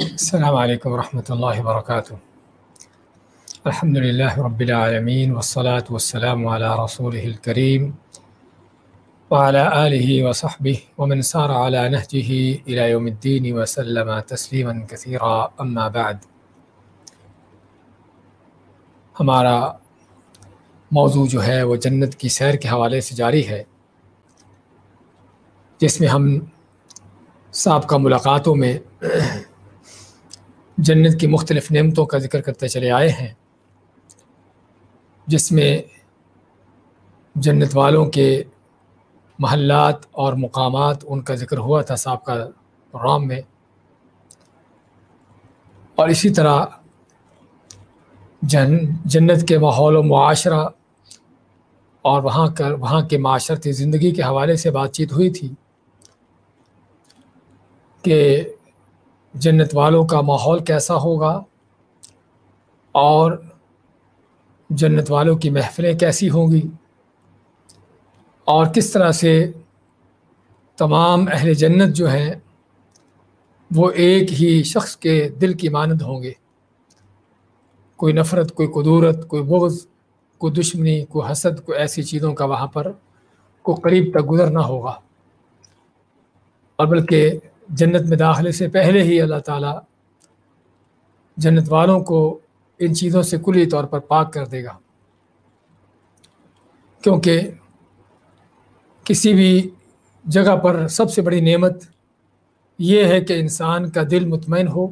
السلام علیکم ورحمۃ اللہ وبرکاتہ الحمد للہ رب العالمین والصلاة والسلام على رسول الكریم وعلى آله وصحبه ومن سار على نهجه إلى يوم الدين وسلم تسلیما كثيرا. اما بعد، ہمارا موضوع جو ہے وہ جنت کی سیر کے حوالے سے جاری ہے، جس میں ہم سابقہ ملاقاتوں میں جنت کی مختلف نعمتوں کا ذکر کرتے چلے آئے ہیں، جس میں جنت والوں کے محلات اور مقامات ان کا ذکر ہوا تھا سابقہ پروگرام میں۔ اور اسی طرح جن، جنت کے ماحول و معاشرہ اور وہاں کا، وہاں کے معاشرتی زندگی کے حوالے سے بات چیت ہوئی تھی کہ جنت والوں کا ماحول کیسا ہوگا اور جنت والوں کی محفلیں کیسی ہوں گی اور کس طرح سے تمام اہل جنت جو ہیں وہ ایک ہی شخص کے دل کی مانند ہوں گے کوئی نفرت، کوئی قدورت، کوئی بغض، کوئی دشمنی، کوئی حسد، کوئی ایسی چیزوں کا وہاں پر کوئی قریب تک گزرنا ہوگا اور بلکہ جنت میں داخلے سے پہلے ہی اللہ تعالیٰ جنت والوں کو ان چیزوں سے کلی طور پر پاک کر دے گا۔ کیونکہ کسی بھی جگہ پر سب سے بڑی نعمت یہ ہے کہ انسان کا دل مطمئن ہو۔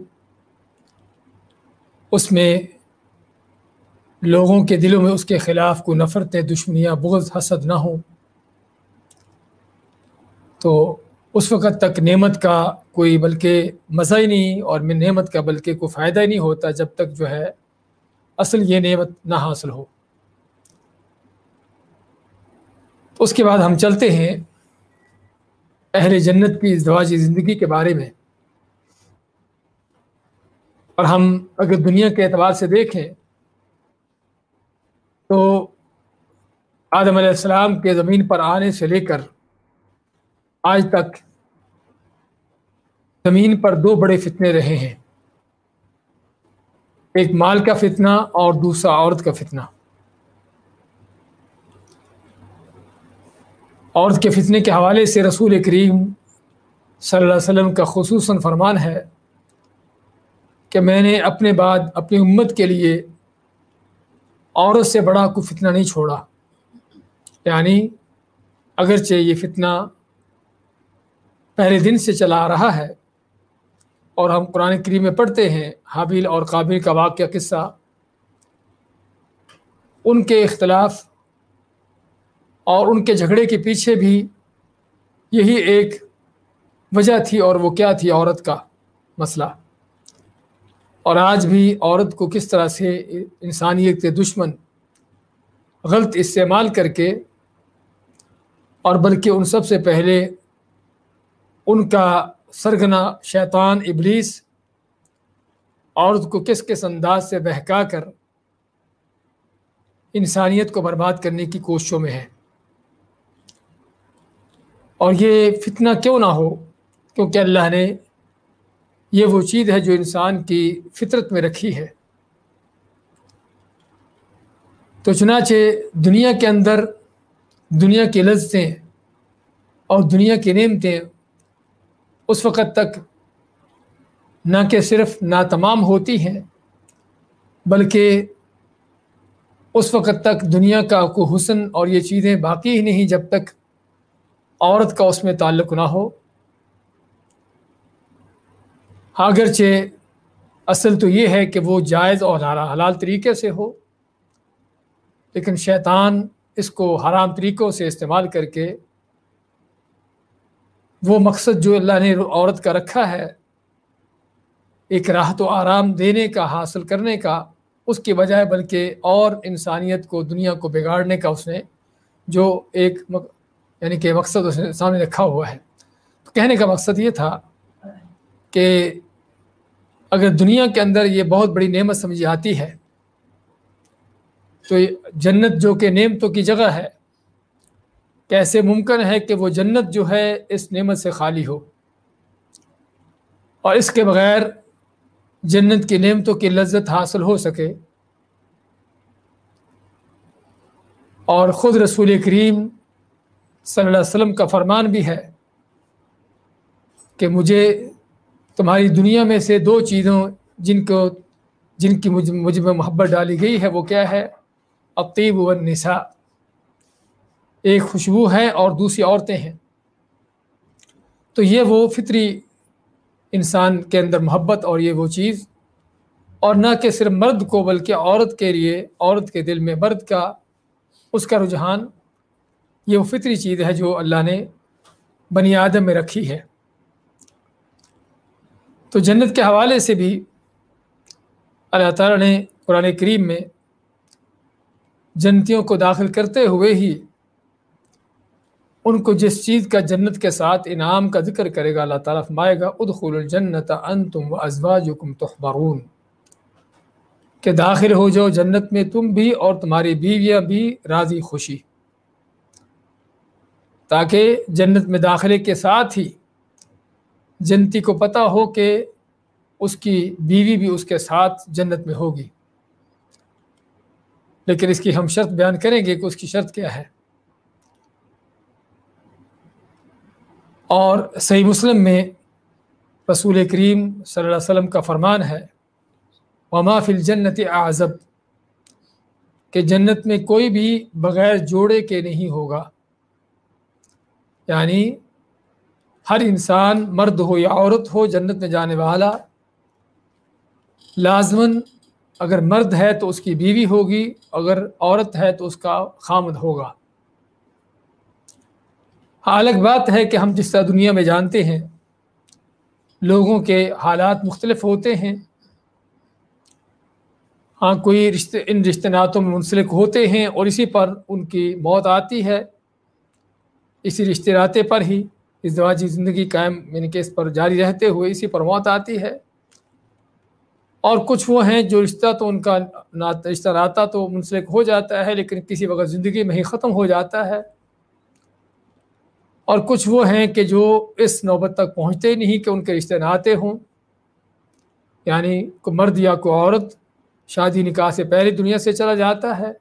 اس میں لوگوں کے دلوں میں اس کے خلاف کوئی نفرتیں، دشمنیاں، بغض، حسد نہ ہوں۔ تو اس وقت تک نعمت کا کوئی بلکہ مزہ ہی نہیں اور میں نعمت کا بلکہ کوئی فائدہ ہی نہیں ہوتا جب تک جو ہے اصل یہ نعمت نہ حاصل ہو۔ تو اس کے بعد ہم چلتے ہیں اہل جنت کی ازدواجی زندگی کے بارے میں۔ اور ہم اگر دنیا کے اعتبار سے دیکھیں تو آدم علیہ السلام کے زمین پر آنے سے لے کر آج تک زمین پر دو بڑے فتنے رہے ہیں۔ ایک مال کا فتنہ اور دوسرا عورت کا فتنہ۔ عورت کے فتنے کے حوالے سے رسول کریم صلی اللہ علیہ وسلم کا خصوصاً فرمان ہے کہ میں نے اپنے بعد اپنی امت کے لیے عورت سے بڑا کوئی فتنہ نہیں چھوڑا۔ یعنی اگرچہ یہ فتنہ پہلے دن سے چلا آ رہا ہے۔ اور ہم قرآن کریم میں پڑھتے ہیں حابیل اور قابل کا واقعہ قصہ۔ ان کے اختلاف اور ان کے جھگڑے کے پیچھے بھی یہی ایک وجہ تھی اور وہ کیا تھی عورت کا مسئلہ۔ اور آج بھی عورت کو کس طرح سے انسانیت کے دشمن غلط استعمال کر کے اور بلکہ ان سب سے پہلے ان کا سرگنا شیطان ابلیس عورت کو کس کس انداز سے بہکا کر انسانیت کو برباد کرنے کی کوششوں میں ہے۔ اور یہ فتنہ کیوں نہ ہو؟ کیونکہ اللہ نے یہ وہ چیز ہے جو انسان کی فطرت میں رکھی ہے۔ تو چنانچہ دنیا کے اندر دنیا کی لذتیں اور دنیا کی نعمتیں اس وقت تک نہ کہ صرف ناتمام ہوتی ہیں بلکہ اس وقت تک دنیا کا کو حسن اور یہ چیزیں باقی ہی نہیں جب تک عورت کا اس میں تعلق نہ ہو۔ اگرچہ اصل تو یہ ہے کہ وہ جائز اور حلال طریقے سے ہو، لیکن شیطان اس کو حرام طریقوں سے استعمال کر کے وہ مقصد جو اللہ نے عورت کا رکھا ہے، ایک راحت و آرام دینے کا، حاصل کرنے کا، اس کی بجائے بلکہ اور انسانیت کو، دنیا کو بگاڑنے کا اس نے جو ایک یعنی کہ مقصد اس نے سامنے رکھا ہوا ہے۔ تو کہنے کا مقصد یہ تھا کہ اگر دنیا کے اندر یہ بہت بڑی نعمت سمجھی آتی ہے، تو جنت جو کہ نعمتوں کی جگہ ہے کیسے ممکن ہے کہ وہ جنت جو ہے اس نعمت سے خالی ہو؟ اور اس کے بغیر جنت کی نعمتوں کی لذت حاصل ہو سکے۔ اور خود رسول کریم صلی اللہ علیہ وسلم کا فرمان بھی ہے کہ مجھے تمہاری دنیا میں سے دو چیزوں جن کو، جن کی مجھ مجھ میں محبت ڈالی گئی ہے، وہ کیا ہے؟ اطیب و نسا ایک خوشبو ہے اور دوسری عورتیں ہیں۔ تو یہ وہ فطری انسان کے اندر محبت اور یہ وہ چیز، اور نہ کہ صرف مرد کو بلکہ عورت کے لیے، عورت کے دل میں مرد کا اس کا رجحان۔ یہ وہ فطری چیز ہے جو اللہ نے بنی آدم میں رکھی ہے۔ تو جنت کے حوالے سے بھی اللہ تعالیٰ نے قرآن کریم میں جنتیوں کو داخل کرتے ہوئے ہی ان کو جس چیز کا جنت کے ساتھ انعام کا ذکر کرے گا، اللہ تعالیٰ فرمائے گا ادخل الجنت انتم و ازواجکم تحبرون۔ کہ داخل ہو جاؤ جنت میں تم بھی اور تمہاری بیویاں بھی راضی، خوشی۔ تاکہ جنت میں داخلے کے ساتھ ہی جنتی کو پتہ ہو کہ اس کی بیوی بھی اس کے ساتھ جنت میں ہوگی۔ لیکن اس کی ہم شرط بیان کریں گے کہ اس کی شرط کیا ہے؟ اور صحیح مسلم میں رسول کریم صلی اللہ علیہ وسلم کا فرمان ہے، وما فی الجنت اعظب کہ جنت میں کوئی بھی بغیر جوڑے کے نہیں ہوگا۔ یعنی ہر انسان مرد ہو یا عورت ہو، جنت میں جانے والا لازماً اگر مرد ہے تو اس کی بیوی ہوگی، اگر عورت ہے تو اس کا خامد ہوگا۔ ہاں الگ بات ہے کہ ہم جس طرح دنیا میں جانتے ہیں، لوگوں کے حالات مختلف ہوتے ہیں۔ ہاں کوئی رشتے ان رشتے ناتوں میں منسلک ہوتے ہیں اور اسی پر ان کی موت آتی ہے۔ اسی رشتے ناطے پر ہی ازدواجی زندگی قائم یعنی کہ اس پر جاری رہتے ہوئے اسی پر موت آتی ہے۔ اور کچھ وہ ہیں جو رشتہ تو ان کا رشتہ ناتا تو منسلک ہو جاتا ہے، لیکن کسی وقت زندگی میں ہی ختم ہو جاتا ہے۔ اور کچھ وہ ہیں کہ جو اس نوبت تک پہنچتے ہی نہیں کہ ان کے رشتے ناتے ہوں۔ یعنی کو مرد یا کوئی عورت، شادی نکاح سے پہلے دنیا سے چلا جاتا ہے۔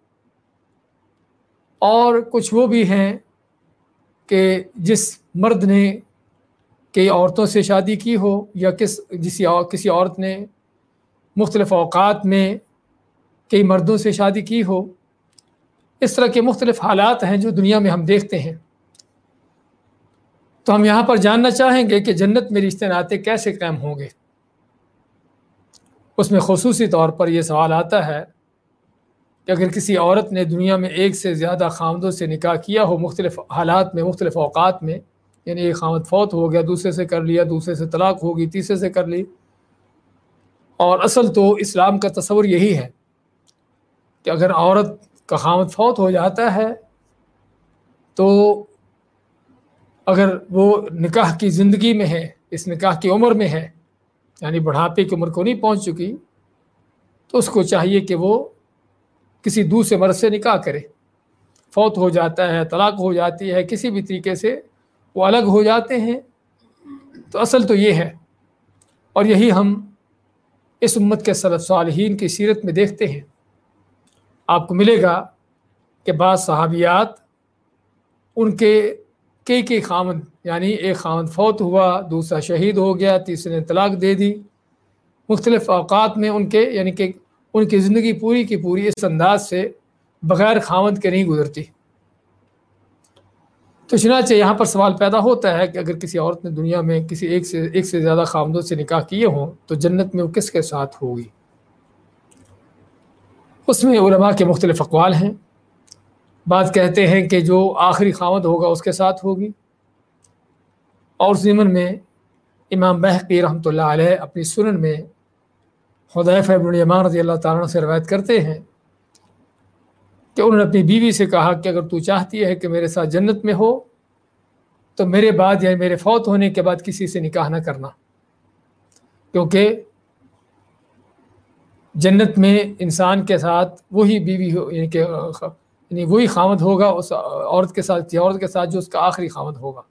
اور کچھ وہ بھی ہیں کہ جس مرد نے کئی عورتوں سے شادی کی ہو یا کس جسی کسی عورت نے مختلف اوقات میں کئی مردوں سے شادی کی ہو۔ اس طرح کے مختلف حالات ہیں جو دنیا میں ہم دیکھتے ہیں۔ تو ہم یہاں پر جاننا چاہیں گے کہ جنت میں رشتے ناطے کیسے قائم ہوں گے؟ اس میں خصوصی طور پر یہ سوال آتا ہے کہ اگر کسی عورت نے دنیا میں ایک سے زیادہ خامدوں سے نکاح کیا ہو، مختلف حالات میں، مختلف اوقات میں یعنی ایک خامد فوت ہو گیا، دوسرے سے کر لیا، دوسرے سے طلاق ہوگی، تیسرے سے کر لی، اور اصل تو اسلام کا تصور یہی ہے کہ اگر عورت کا خامد فوت ہو جاتا ہے تو اگر وہ نکاح کی زندگی میں ہے، اس نکاح کی عمر میں ہے یعنی بڑھاپے کی عمر کو نہیں پہنچ چکی، تو اس کو چاہیے کہ وہ کسی دوسرے مرد سے نکاح کرے۔ فوت ہو جاتا ہے، طلاق ہو جاتی ہے، کسی بھی طریقے سے وہ الگ ہو جاتے ہیں۔ تو اصل تو یہ ہے۔ اور یہی ہم اس امت کے صلف صالحین کی سیرت میں دیکھتے ہیں۔ آپ کو ملے گا کہ بعض صحابیات ان کے کئی کئی خامن یعنی ایک خامن فوت ہوا، دوسرا شہید ہو گیا، تیسرے نے طلاق دے دی۔ مختلف اوقات میں ان کے یعنی کہ ان کی زندگی پوری کی پوری اس انداز سے بغیر خامد کے نہیں گزرتی۔ تو چنانچہ یہاں پر سوال پیدا ہوتا ہے کہ اگر کسی عورت نے دنیا میں کسی ایک سے ایک سے زیادہ خامدوں سے نکاح کیے ہوں تو جنت میں وہ کس کے ساتھ ہوگی؟ اس میں علماء کے مختلف اقوال ہیں۔ بعض کہتے ہیں کہ جو آخری خامد ہوگا اس کے ساتھ ہوگی۔ اور ضمن میں امام بحقی رحمۃ اللہ علیہ اپنی سنن میں حدیف ابن یمان رضی اللہ تعالیٰ سے روایت کرتے ہیں کہ انہوں نے اپنی بیوی سے کہا کہ اگر تو چاہتی ہے کہ میرے ساتھ جنت میں ہو، تو میرے بعد یا میرے فوت ہونے کے بعد کسی سے نکاح نہ کرنا۔ کیونکہ جنت میں انسان کے ساتھ وہی بیوی ہو یعنی کہ یعنی وہی خامد ہوگا، اس عورت کے ساتھ جی عورت کے ساتھ جو اس کا آخری خامد ہوگا۔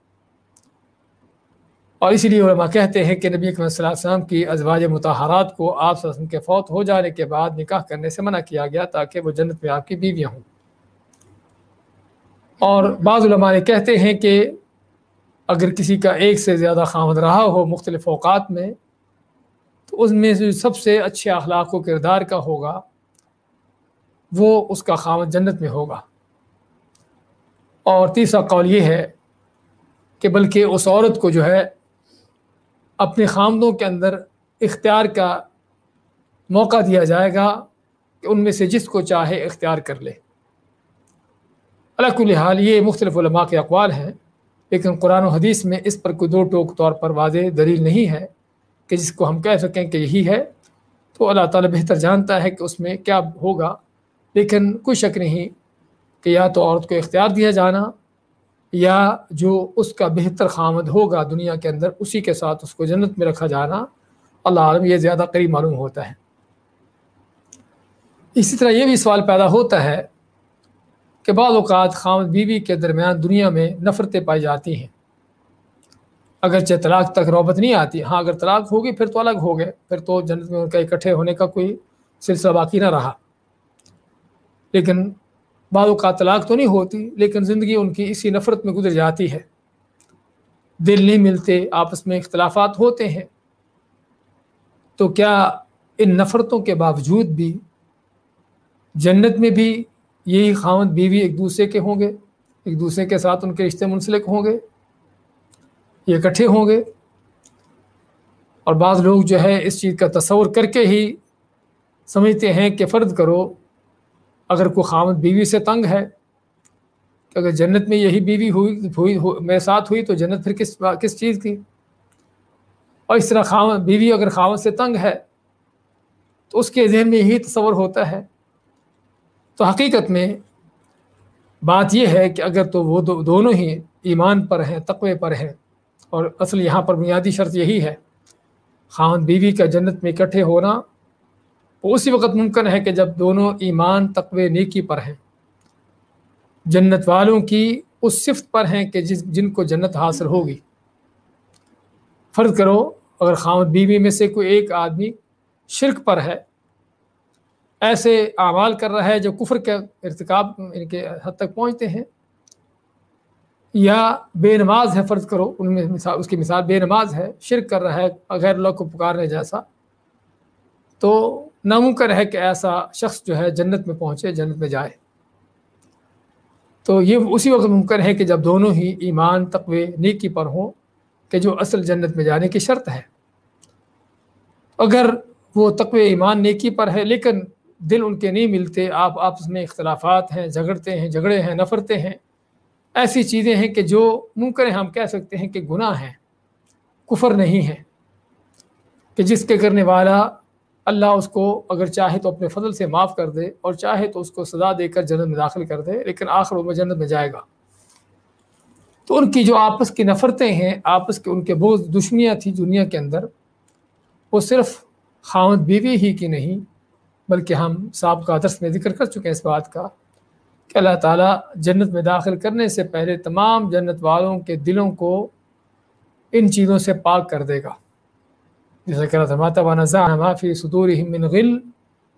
اور اسی لیے علماء کہتے ہیں کہ نبی اکرم صلی اللہ علیہ وسلم کی ازواج متحرات کو آپ صلی اللہ علیہ وسلم کے فوت ہو جانے کے بعد نکاح کرنے سے منع کیا گیا تاکہ وہ جنت میں آپ کی بیویاں ہوں۔ اور بعض علماء کہتے ہیں کہ اگر کسی کا ایک سے زیادہ خامد رہا ہو مختلف اوقات میں، تو اس میں سے سب سے اچھے اخلاق و کردار کا ہوگا۔ وہ اس کا خامد جنت میں ہوگا۔ اور تیسرا قول یہ ہے کہ بلکہ اس عورت کو جو ہے اپنے خامدوں کے اندر اختیار کا موقع دیا جائے گا کہ ان میں سے جس کو چاہے اختیار کر لے۔ اللہ کل حال یہ مختلف علماء کے اقوال ہیں، لیکن قرآن و حدیث میں اس پر کوئی دو ٹوک طور پر واضح دلیل نہیں ہے کہ جس کو ہم کہہ سکیں کہ یہی ہے۔ تو اللہ تعالیٰ بہتر جانتا ہے کہ اس میں کیا ہوگا۔ لیکن کوئی شک نہیں کہ یا تو عورت کو اختیار دیا جانا یا جو اس کا بہتر خامد ہوگا دنیا کے اندر، اسی کے ساتھ اس کو جنت میں رکھا جانا اللہ عالم یہ زیادہ قریب معلوم ہوتا ہے۔ اسی طرح یہ بھی سوال پیدا ہوتا ہے کہ بعض اوقات خامد بیوی کے درمیان دنیا میں نفرتیں پائی جاتی ہیں۔ اگرچہ طلاق تک روبت نہیں آتی ہاں اگر طلاق ہوگی پھر تو الگ ہو گئے، پھر تو جنت میں ان کا اکٹھے ہونے کا کوئی سلسلہ باقی نہ رہا۔ لیکن بعض اوقات طلاق تو نہیں ہوتی، لیکن زندگی ان کی اسی نفرت میں گزر جاتی ہے۔ دل نہیں ملتے، آپس میں اختلافات ہوتے ہیں۔ تو کیا ان نفرتوں کے باوجود بھی جنت میں بھی یہی خاون بیوی ایک دوسرے کے ہوں گے؟ ایک دوسرے کے ساتھ ان کے رشتے منسلک ہوں گے؟ یہ اکٹھے ہوں گے؟ اور بعض لوگ جو ہے اس چیز کا تصور کر کے ہی سمجھتے ہیں کہ فرض کرو اگر کوئی خامد بیوی سے تنگ ہے کہ اگر جنت میں یہی بیوی ہوئی ہوئی میرے ساتھ ہوئی، تو جنت پھر کس کس چیز کی؟ اور اس طرح خامد، بیوی اگر خامد سے تنگ ہے، تو اس کے ذہن میں یہی تصور ہوتا ہے۔ تو حقیقت میں بات یہ ہے کہ اگر تو وہ دو، دونوں ہی ایمان پر ہیں تقوے پر ہیں، اور اصل یہاں پر بنیادی شرط یہی ہے خان بیوی کا جنت میں اکٹھے ہونا وہ اسی وقت ممکن ہے کہ جب دونوں ایمان تقوی نیکی پر ہیں، جنت والوں کی اس صفت پر ہیں کہ جس جن کو جنت حاصل ہوگی۔ فرض کرو، اگر خامد بیوی میں سے کوئی ایک آدمی شرک پر ہے، ایسے اعمال کر رہا ہے جو کفر کے ارتکاب ان کے حد تک پہنچتے ہیں، یا بے نماز ہے، فرض کرو، ان میں مثال اس کی مثال بے نماز ہے، شرک کر رہا ہے غیر اللہ کو پکارنے جیسا، تو ناممکن ہے کہ ایسا شخص جو ہے جنت میں پہنچے، جنت میں جائے۔ تو یہ اسی وقت ممکن ہے کہ جب دونوں ہی ایمان، تقوی، نیکی پر ہوں کہ جو اصل جنت میں جانے کی شرط ہے۔ اگر وہ تقوی، ایمان، نیکی پر ہے، لیکن دل ان کے نہیں ملتے، آپ آپس میں اختلافات ہیں، جھگڑتے ہیں، جھگڑے ہیں نفرتے ہیں، ایسی چیزیں ہیں کہ جو ممکن ہے ہم کہہ سکتے ہیں کہ گناہ ہیں، کفر نہیں ہے۔ کہ جس کے کرنے والا اللہ اس کو اگر چاہے تو اپنے فضل سے معاف کر دے اور چاہے تو اس کو سزا دے کر جنت میں داخل کر دے، لیکن آخر وہ جنت میں جائے گا۔ تو ان کی جو آپس کی نفرتیں ہیں، آپس کے ان کے بہت دشمنیاں تھیں دنیا کے اندر، وہ صرف خامد بیوی ہی کی نہیں، بلکہ ہم سابقہ درس میں ذکر کر چکے ہیں اس بات کا کہ اللہ تعالیٰ جنت میں داخل کرنے سے پہلے تمام جنت والوں کے دلوں کو ان چیزوں سے پاک کر دے گا۔ جیسا کہ اللہ معافی صدور من غل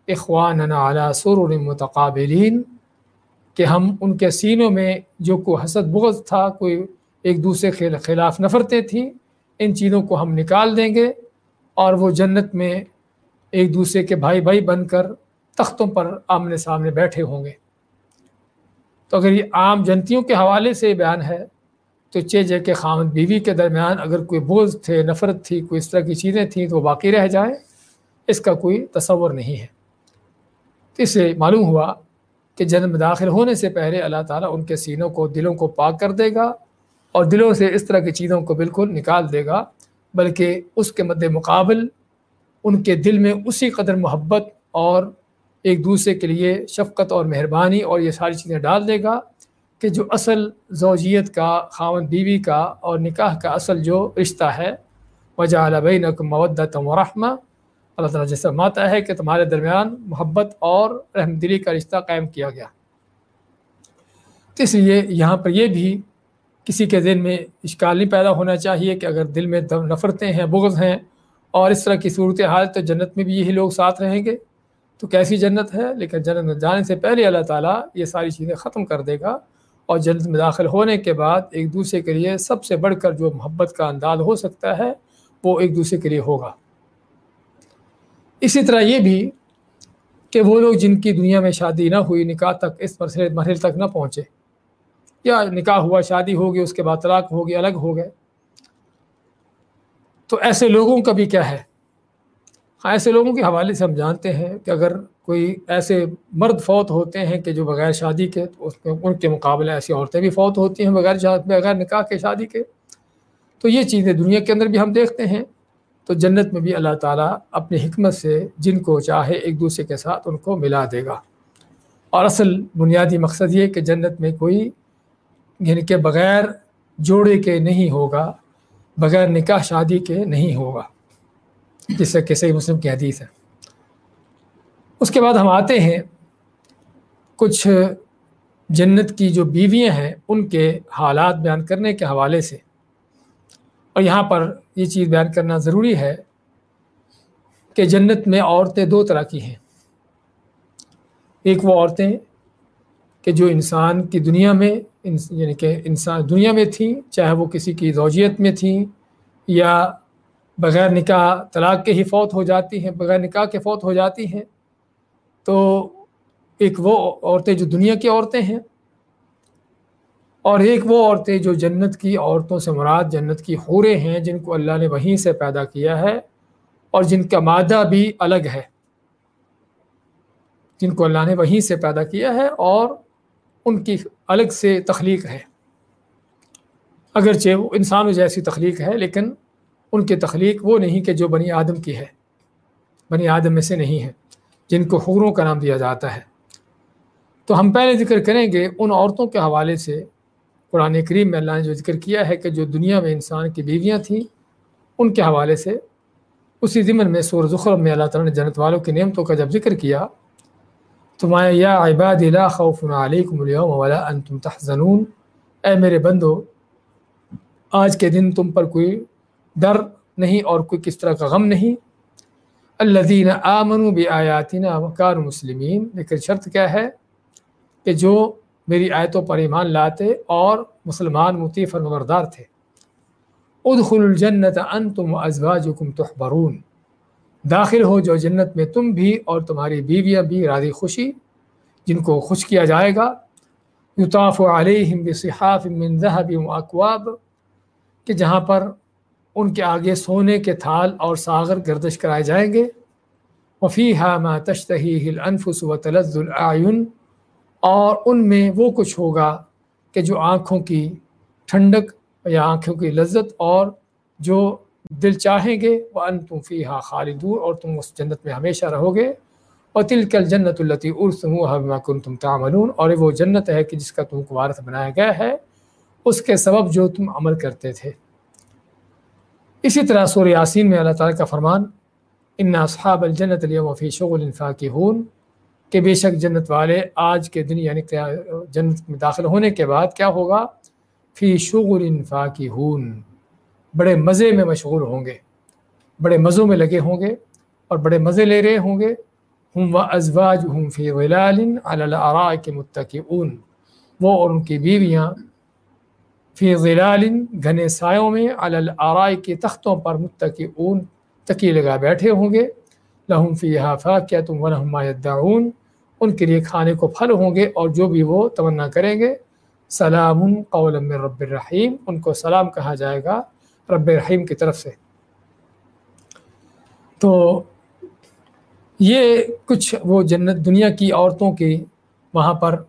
اخوان علی سرور متقابلین کہ ہم ان کے سینوں میں جو کوئی حسد بغض تھا، کوئی ایک دوسرے کے خلاف نفرتیں تھیں، ان چیزوں کو ہم نکال دیں گے اور وہ جنت میں ایک دوسرے کے بھائی بھائی بن کر تختوں پر آمنے سامنے بیٹھے ہوں گے۔ تو اگر یہ عام جنتیوں کے حوالے سے بیان ہے تو چے جے کے خامد بیوی کے درمیان اگر کوئی بوجھ تھے، نفرت تھی، کوئی اس طرح کی چیزیں تھیں تو وہ باقی رہ جائیں، اس کا کوئی تصور نہیں ہے۔ تو اس سے معلوم ہوا کہ جنم داخل ہونے سے پہلے اللہ تعالیٰ ان کے سینوں کو، دلوں کو پاک کر دے گا اور دلوں سے اس طرح کی چیزوں کو بالکل نکال دے گا، بلکہ اس کے مد مقابل ان کے دل میں اسی قدر محبت اور ایک دوسرے کے لیے شفقت اور مہربانی اور یہ ساری چیزیں ڈال دے گا۔ کہ جو اصل زوجیت کا خاون بیوی کا اور نکاح کا اصل جو رشتہ ہے وجہ علبین مودت و رحمہ اللہ تعالیٰ جیسا ماتا ہے کہ تمہارے درمیان محبت اور رحم دلی کا رشتہ قائم کیا گیا۔ تو اس لیے یہاں پر یہ بھی کسی کے دل میں اشکال نہیں پیدا ہونا چاہیے کہ اگر دل میں نفرتیں ہیں، بغض ہیں اور اس طرح کی صورت حال تو جنت میں بھی یہی لوگ ساتھ رہیں گے۔ تو کیسی جنت ہے؟ لیکن جنت میں جانے سے پہلے اللہ تعالیٰ یہ ساری چیزیں ختم کر دے گا۔ اور جنت میں داخل ہونے کے بعد ایک دوسرے کے لیے سب سے بڑھ کر جو محبت کا انداز ہو سکتا ہے، وہ ایک دوسرے کے لیے ہوگا۔ اسی طرح یہ بھی کہ وہ لوگ جن کی دنیا میں شادی نہ ہوئی، نکاح تک، اس مرحلے مرحلے تک نہ پہنچے، یا نکاح ہوا، شادی ہوگی اس کے بعد طلاق ہوگی الگ ہو گئے۔ تو ایسے لوگوں کا بھی کیا ہے؟ ہاں ایسے لوگوں کے حوالے سے ہم جانتے ہیں کہ اگر کوئی ایسے مرد فوت ہوتے ہیں کہ جو بغیر شادی کے ان کے مقابلے ایسی عورتیں بھی فوت ہوتی ہیں بغیر بغیر نکاح کے شادی کے۔ تو یہ چیزیں دنیا کے اندر بھی ہم دیکھتے ہیں۔ تو جنت میں بھی اللہ تعالیٰ اپنی حکمت سے جن کو چاہے ایک دوسرے کے ساتھ ان کو ملا دے گا۔ اور اصل بنیادی مقصد یہ کہ جنت میں کوئی یعنی کہ بغیر جوڑے کے نہیں ہوگا، بغیر نکاح شادی کے نہیں ہوگا۔ جس سے کسی مسلم کی حدیث ہے۔ اس کے بعد ہم آتے ہیں کچھ جنت کی جو بیویاں ہیں ان کے حالات بیان کرنے کے حوالے سے۔ اور یہاں پر یہ چیز بیان کرنا ضروری ہے کہ جنت میں عورتیں دو طرح کی ہیں۔ ایک وہ عورتیں کہ جو انسان کی دنیا میں یعنی کہ انسان دنیا میں تھیں، چاہے وہ کسی کی زوجیت میں تھیں یا بغیر نکاح طلاق کے ہی فوت ہو جاتی ہیں، بغیر نکاح کے فوت ہو جاتی ہیں۔ تو ایک وہ عورتیں جو دنیا کی عورتیں ہیں اور ایک وہ عورتیں جو جنت کی عورتوں سے مراد جنت کی حوریں ہیں جن کو اللہ نے وہیں سے پیدا کیا ہے اور جن کا مادہ بھی الگ ہے، جن کو اللہ نے وہیں سے پیدا کیا ہے اور ان کی الگ سے تخلیق ہے۔ اگرچہ وہ انسانوں جیسی تخلیق ہے، لیکن ان کی تخلیق وہ نہیں کہ جو بنی آدم کی ہے، بنی آدم میں سے نہیں ہے۔ جن کو حوروں کا نام دیا جاتا ہے۔ تو ہم پہلے ذکر کریں گے ان عورتوں کے حوالے سے قرآن کریم میں اللہ نے جو ذکر کیا ہے کہ جو دنیا میں انسان کی بیویاں تھیں، ان کے حوالے سے اسی ضمن میں سور ذخر میں اللہ تعالیٰ نے جنت والوں کی نعمتوں کا جب ذکر کیا، تو میں یا عباد لا خوف علیکم اليوم ولا انتم تحزنون۔ اے میرے بندو، آج کے دن تم پر کوئی ڈر نہیں اور کوئی کس طرح کا غم نہیں۔ الذین آمنوا بآیاتنا وکار مسلمین، لیکن شرط کیا ہے کہ جو میری آیتوں پر ایمان لاتے اور مسلمان متی فرمبردار تھے۔ ادخل الجنت انتم ازواجکم تحبرون۔ داخل ہو جو جنت میں تم بھی اور تمہاری بیویاں بھی راضی خوشی، جن کو خوش کیا جائے گا۔ یطاف علیہم بصحاف من ذہب و اقواب کہ جہاں پر ان کے آگے سونے کے تھال اور ساغر گردش کرائے جائیں گے۔ وفیحہ ما تشتہی الانفس و تلز العین اور ان میں وہ کچھ ہوگا کہ جو آنکھوں کی ٹھنڈک یا آنکھوں کی لذت اور جو دل چاہیں گے۔ وہ ان تم فی ہا خالدور اور تم اس جنت میں ہمیشہ رہو گے۔ اور تل کل جنت التی ارسما کن تم تعملون۔ اور وہ جنت ہے کہ جس کا تم کو وارث بنایا گیا ہے۔ اس کے سبب جو تم عمل کرتے تھے۔ اسی طرح سور یاسین میں اللہ تعالیٰ کا فرمان، ان اصحاب الجنت علی وفی شغل الفا ہون کہ بے شک جنت والے آج کے دن یعنی جنت میں داخل ہونے کے بعد کیا ہوگا؟ فی شغل انفا کی ہون بڑے مزے میں مشغول ہوں گے، بڑے مزوں میں لگے ہوں گے اور بڑے مزے لے رہے ہوں گے۔ ہم و ازواج ہم فی غلال اللہ کے متقی اون وہ اور ان کی بیویاں فی غلال گھنے سایوں میں الرائے کے تختوں پر متقی اون تکی لگا بیٹھے ہوں گے۔ لہم فی حافا کیا تم ولحما دعون ان کے لیے کھانے کو پھل ہوں گے اور جو بھی وہ تمنا کریں گے۔ سلام قول من رب الرحیم۔ ان کو سلام کہا جائے گا رب رحیم کی طرف سے۔ تو یہ کچھ وہ جنت دنیا کی عورتوں کی وہاں پر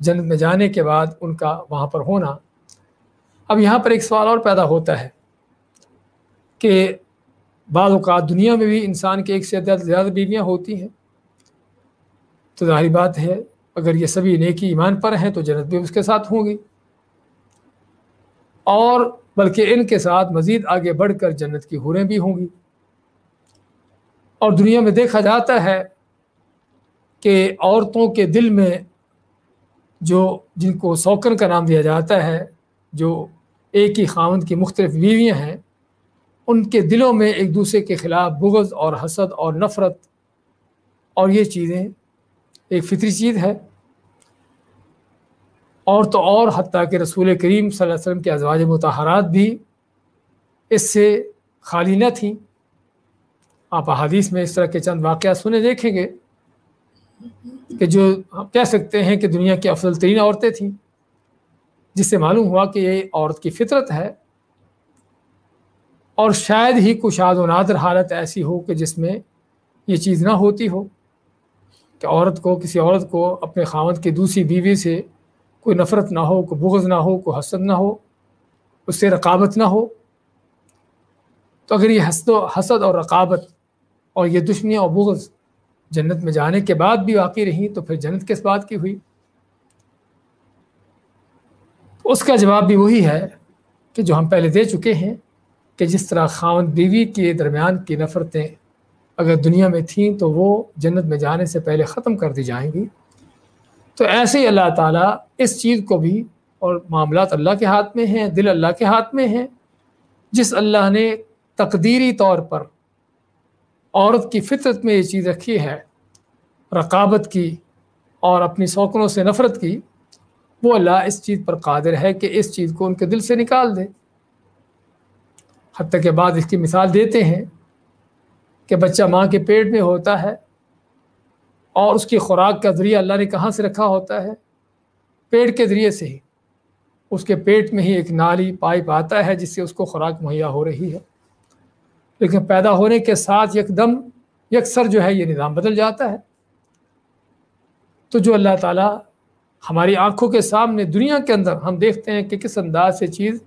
جنت میں جانے کے بعد ان کا وہاں پر ہونا اب یہاں پر ایک سوال اور پیدا ہوتا ہے کہ بعض اوقات دنیا میں بھی انسان کے ایک سے زیادہ بیویاں ہوتی ہیں۔ تو ظاہری بات ہے، اگر یہ سبھی نیکی ایمان پر ہیں تو جنت بھی اس کے ساتھ ہوں گی۔ اور بلکہ ان کے ساتھ مزید آگے بڑھ کر جنت کی حوریں بھی ہوں گی۔ اور دنیا میں دیکھا جاتا ہے کہ عورتوں کے دل میں جو جن کو سوکن کا نام دیا جاتا ہے، جو ایک ہی خامد کی مختلف بیویاں ہیں، ان کے دلوں میں ایک دوسرے کے خلاف بغض اور حسد اور نفرت۔ اور یہ چیزیں ایک فطری چیز ہے۔ اور تو اور، حتیٰ کہ رسول کریم صلی اللہ علیہ وسلم کے ازواج متحرات بھی اس سے خالی نہ تھیں۔ آپ احادیث میں اس طرح کے چند واقعات سنے دیکھیں گے کہ جو کہہ سکتے ہیں کہ دنیا کی افضل ترین عورتیں تھیں۔ جس سے معلوم ہوا کہ یہ عورت کی فطرت ہے اور شاید ہی کچھ آد و نادر حالت ایسی ہو کہ جس میں یہ چیز نہ ہوتی ہو کہ عورت کو، کسی عورت کو اپنے خامد کی دوسری بیوی سے کوئی نفرت نہ ہو، کوئی بغض نہ ہو، کوئی حسد نہ ہو، اس سے رقابت نہ ہو۔ تو اگر یہ حسد و حسد اور رقابت اور یہ دشمنیاں اور بغض جنت میں جانے کے بعد بھی واقع رہیں تو پھر جنت کس بات کی ہوئی؟ اس کا جواب بھی وہی ہے کہ جو ہم پہلے دے چکے ہیں کہ جس طرح خاون بیوی کے درمیان کی نفرتیں اگر دنیا میں تھیں تو وہ جنت میں جانے سے پہلے ختم کر دی جائیں گی۔ تو ایسے ہی اللہ تعالیٰ اس چیز کو بھی اور معاملات اللہ کے ہاتھ میں ہیں، دل اللہ کے ہاتھ میں ہیں، جس اللہ نے تقدیری طور پر عورت کی فطرت میں یہ چیز رکھی ہے، رقابت کی اور اپنی سوکنوں سے نفرت کی۔ وہ اللہ اس چیز پر قادر ہے کہ اس چیز کو ان کے دل سے نکال دے۔ حتیٰ کے بعد اس کی مثال دیتے ہیں کہ بچہ ماں کے پیٹ میں ہوتا ہے اور اس کی خوراک کا ذریعہ اللہ نے کہاں سے رکھا ہوتا ہے؟ پیٹ کے ذریعے سے ہی۔ اس کے پیٹ میں ہی ایک نالی، پائپ آتا ہے جس سے اس کو خوراک مہیا ہو رہی ہے۔ لیکن پیدا ہونے کے ساتھ یک دم یکسر جو ہے یہ نظام بدل جاتا ہے۔ تو جو اللہ تعالیٰ ہماری آنکھوں کے سامنے دنیا کے اندر ہم دیکھتے ہیں کہ کس انداز سے چیز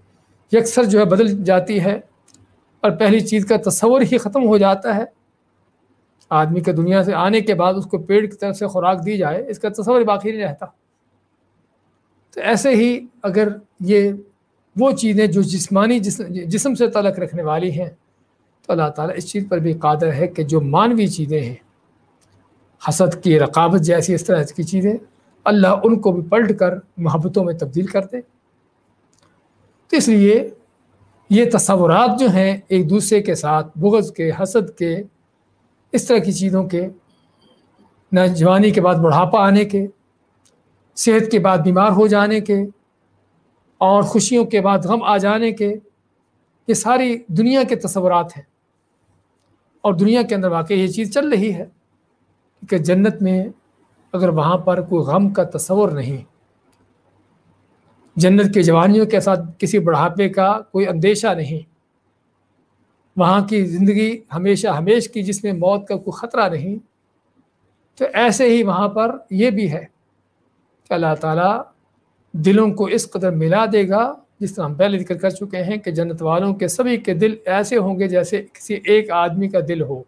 یکسر جو ہے بدل جاتی ہے اور پہلی چیز کا تصور ہی ختم ہو جاتا ہے۔ آدمی کے دنیا سے آنے کے بعد اس کو پیڑ کی طرف سے خوراک دی جائے، اس کا تصور باقی نہیں رہتا۔ تو ایسے ہی اگر یہ وہ چیزیں جو جسمانی جسم جسم سے تعلق رکھنے والی ہیں، تو اللہ تعالیٰ اس چیز پر بھی قادر ہے کہ جو مانوی چیزیں ہیں، حسد کی رقابت جیسی اس طرح کی چیزیں اللہ ان کو بھی پلٹ کر محبتوں میں تبدیل کر دے۔ تو اس لیے یہ تصورات جو ہیں ایک دوسرے کے ساتھ، بغض کے، حسد کے، اس طرح کی چیزوں کے نہ جوانی کے بعد بڑھاپا آنے کے، صحت کے بعد بیمار ہو جانے کے، اور خوشیوں کے بعد غم آ جانے کے، یہ ساری دنیا کے تصورات ہیں۔ اور دنیا کے اندر واقعی یہ چیز چل رہی ہے کہ جنت میں اگر وہاں پر کوئی غم کا تصور نہیں۔ جنت کے جوانیوں کے ساتھ کسی بڑھاپے کا کوئی اندیشہ نہیں۔ وہاں کی زندگی ہمیشہ ہمیش کی جس میں موت کا کوئی خطرہ نہیں۔ تو ایسے ہی وہاں پر یہ بھی ہے کہ اللہ تعالیٰ دلوں کو اس قدر ملا دے گا جس طرح ہم پہلے ذکر کر چکے ہیں کہ جنت والوں کے سبھی کے دل ایسے ہوں گے جیسے کسی ایک آدمی کا دل ہو۔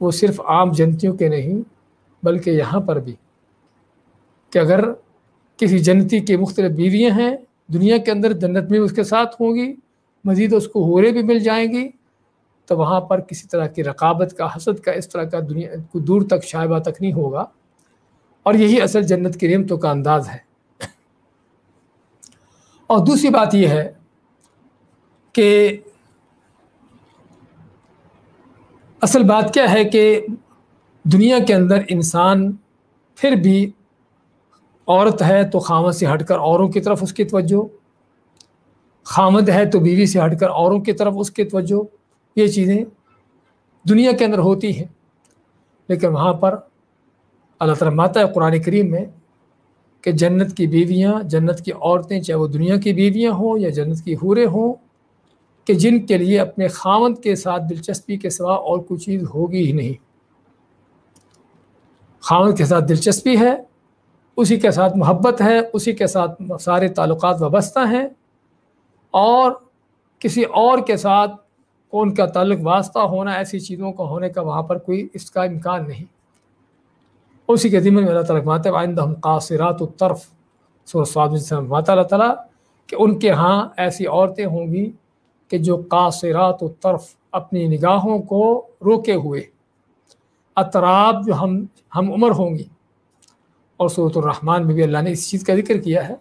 وہ صرف عام جنتیوں کے نہیں بلکہ یہاں پر بھی کہ اگر کسی جنتی کی مختلف بیویاں ہیں، دنیا کے اندر جنت میں اس کے ساتھ ہوں گی، مزید اس کو حورے بھی مل جائیں گی، تو وہاں پر کسی طرح کی رقابت کا، حسد کا، اس طرح کا دنیا کو دور تک، شائبہ تک نہیں ہوگا۔ اور یہی اصل جنت کی نعمتوں کا انداز ہے۔ اور دوسری بات یہ ہے کہ اصل بات کیا ہے کہ دنیا کے اندر انسان پھر بھی عورت ہے تو خامد سے ہٹ کر اوروں کی طرف اس کی توجہ، خامد ہے تو بیوی سے ہٹ کر اوروں کی طرف اس کی توجہ، یہ چیزیں دنیا کے اندر ہوتی ہیں۔ لیکن وہاں پر اللہ تعالیٰ ماتا ہے قرآن کریم میں کہ جنت کی بیویاں، جنت کی عورتیں، چاہے وہ دنیا کی بیویاں ہوں یا جنت کی حوریں ہوں، کہ جن کے لیے اپنے خامد کے ساتھ دلچسپی کے سوا اور کوئی چیز ہوگی ہی نہیں۔ خامد کے ساتھ دلچسپی ہے، اسی کے ساتھ محبت ہے، اسی کے ساتھ سارے تعلقات وابستہ ہیں اور کسی اور کے ساتھ ان کا تعلق واسطہ ہونا، ایسی چیزوں کا ہونے کا وہاں پر کوئی اس کا امکان نہیں۔ اسی کے ذمن میں اللہ تعالیٰ مات آئندہ ہم قاصرات الطرف۔ سور مات اللہ تعالیٰ کہ ان کے ہاں ایسی عورتیں ہوں گی کہ جو قاصرات الطرف اپنی نگاہوں کو روکے ہوئے اطراب جو ہم ہم عمر ہوں گی۔ اور صورت الرحمن میں بھی اللہ نے اس چیز کا ذکر کیا ہے۔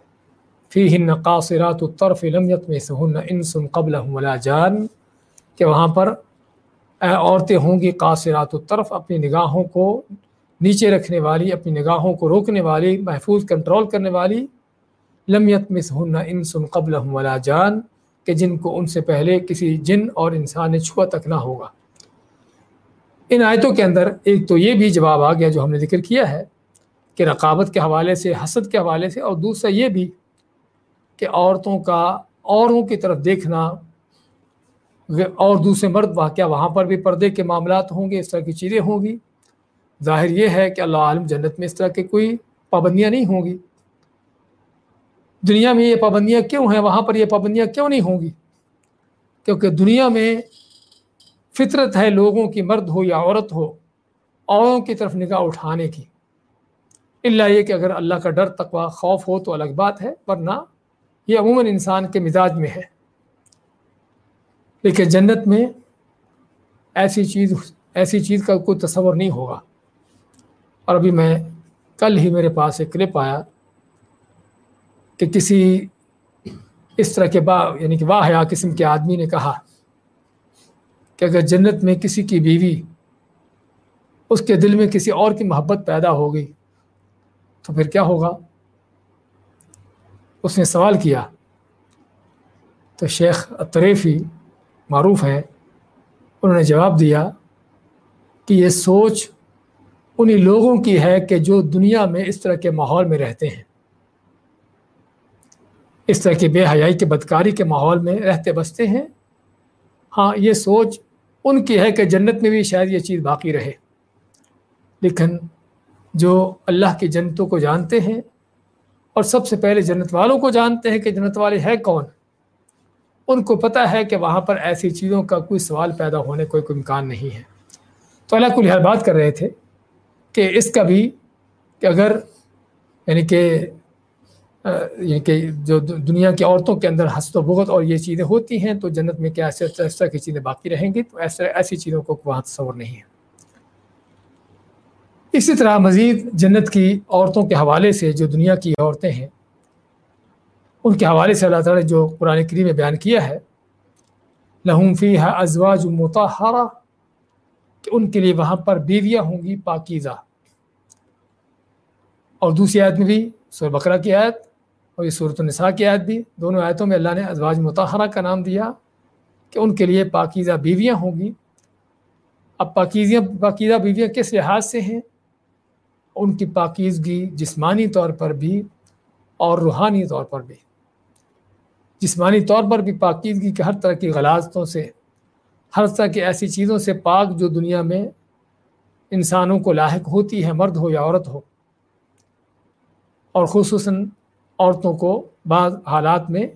فی ہن قاصرات الطرف لمیت میں سہن انسن قبل ولا جان۔ کہ وہاں پر عورتیں ہوں گی قاصرات الطرف، اپنی نگاہوں کو نیچے رکھنے والی، اپنی نگاہوں کو روکنے والی، محفوظ، کنٹرول کرنے والی۔ لمیت میں سہن انسن قبل ولا جان، کہ جن کو ان سے پہلے کسی جن اور انسان نے چھوا تک نہ ہوگا۔ ان آیتوں کے اندر ایک تو یہ بھی جواب آ گیا جو ہم نے ذکر کیا ہے کہ رقابت کے حوالے سے، حسد کے حوالے سے، اور دوسرا یہ بھی کہ عورتوں کا، اوروں کی طرف دیکھنا، اور دوسرے مرد واقعہ وہاں پر بھی پردے کے معاملات ہوں گے، اس طرح کی چیزیں ہوں گی۔ ظاہر یہ ہے کہ اللہ عالم جنت میں اس طرح کی کوئی پابندیاں نہیں ہوں گی۔ دنیا میں یہ پابندیاں کیوں ہیں؟ وہاں پر یہ پابندیاں کیوں نہیں ہوں گی؟ کیونکہ دنیا میں فطرت ہے لوگوں کی مرد ہو یا عورت ہو اوروں کی طرف نگاہ اٹھانے کی۔ اللہ یہ کہ اگر اللہ کا ڈر تقوا خوف ہو تو الگ بات ہے، ورنہ یہ عموماً انسان کے مزاج میں ہے۔ لیکن جنت میں ایسی چیز ایسی چیز کا کوئی تصور نہیں ہوگا۔ اور ابھی میں کل ہی میرے پاس ایک کلپ آیا کہ کسی اس طرح کے با یعنی کہ واحیا قسم کے آدمی نے کہا کہ اگر جنت میں کسی کی بیوی اس کے دل میں کسی اور کی محبت پیدا ہو گئی، تو پھر کیا ہوگا؟ اس نے سوال کیا، تو شیخ طریفی معروف ہیں انہوں نے جواب دیا کہ یہ سوچ انہی لوگوں کی ہے کہ جو دنیا میں اس طرح کے ماحول میں رہتے ہیں۔ اس طرح کی بے حیائی کے بدکاری کے ماحول میں رہتے بستے ہیں۔ ہاں یہ سوچ ان کی ہے کہ جنت میں بھی شاید یہ چیز باقی رہے۔ لیکن جو اللہ کی جنتوں کو جانتے ہیں اور سب سے پہلے جنت والوں کو جانتے ہیں کہ جنت والے ہے کون، ان کو پتہ ہے کہ وہاں پر ایسی چیزوں کا کوئی سوال پیدا ہونے کوئی کوئی امکان نہیں ہے۔ تو اللہ کو لحاظ بات کر رہے تھے کہ اس کا بھی کہ اگر یعنی کہ یعنی کہ جو دنیا کی عورتوں کے اندر حسد و بغت اور یہ چیزیں ہوتی ہیں، تو جنت میں کیا ایسے اس طرح کی چیزیں باقی رہیں گی؟ تو ایسے ایسی چیزوں کو وہاں تصور نہیں ہے۔ اسی طرح مزید جنت کی عورتوں کے حوالے سے جو دنیا کی عورتیں ہیں، ان کے حوالے سے اللہ تعالیٰ نے جو قرآن کریم میں بیان کیا ہے، لہم فی ہے ازواج متحرہ کہ ان کے لیے وہاں پر بیویاں ہوں گی پاکیزہ۔ اور دوسری آیت میں بھی سور بقرہ کی آیت اور یہ صورت النساء کی آیت بھی، دونوں آیتوں میں اللہ نے ازواج متحرہ کا نام دیا کہ ان کے لیے پاکیزہ بیویاں ہوں گی۔ اب پاکیزیاں، پاکیزہ بیویاں کس لحاظ سے ہیں؟ ان کی پاکیزگی جسمانی طور پر بھی اور روحانی طور پر بھی۔ جسمانی طور پر بھی پاکیزگی کے ہر طرح کی غلاظتوں سے، ہر طرح کی ایسی چیزوں سے پاک جو دنیا میں انسانوں کو لاحق ہوتی ہے، مرد ہو یا عورت ہو۔ اور خصوصاً عورتوں کو بعض حالات میں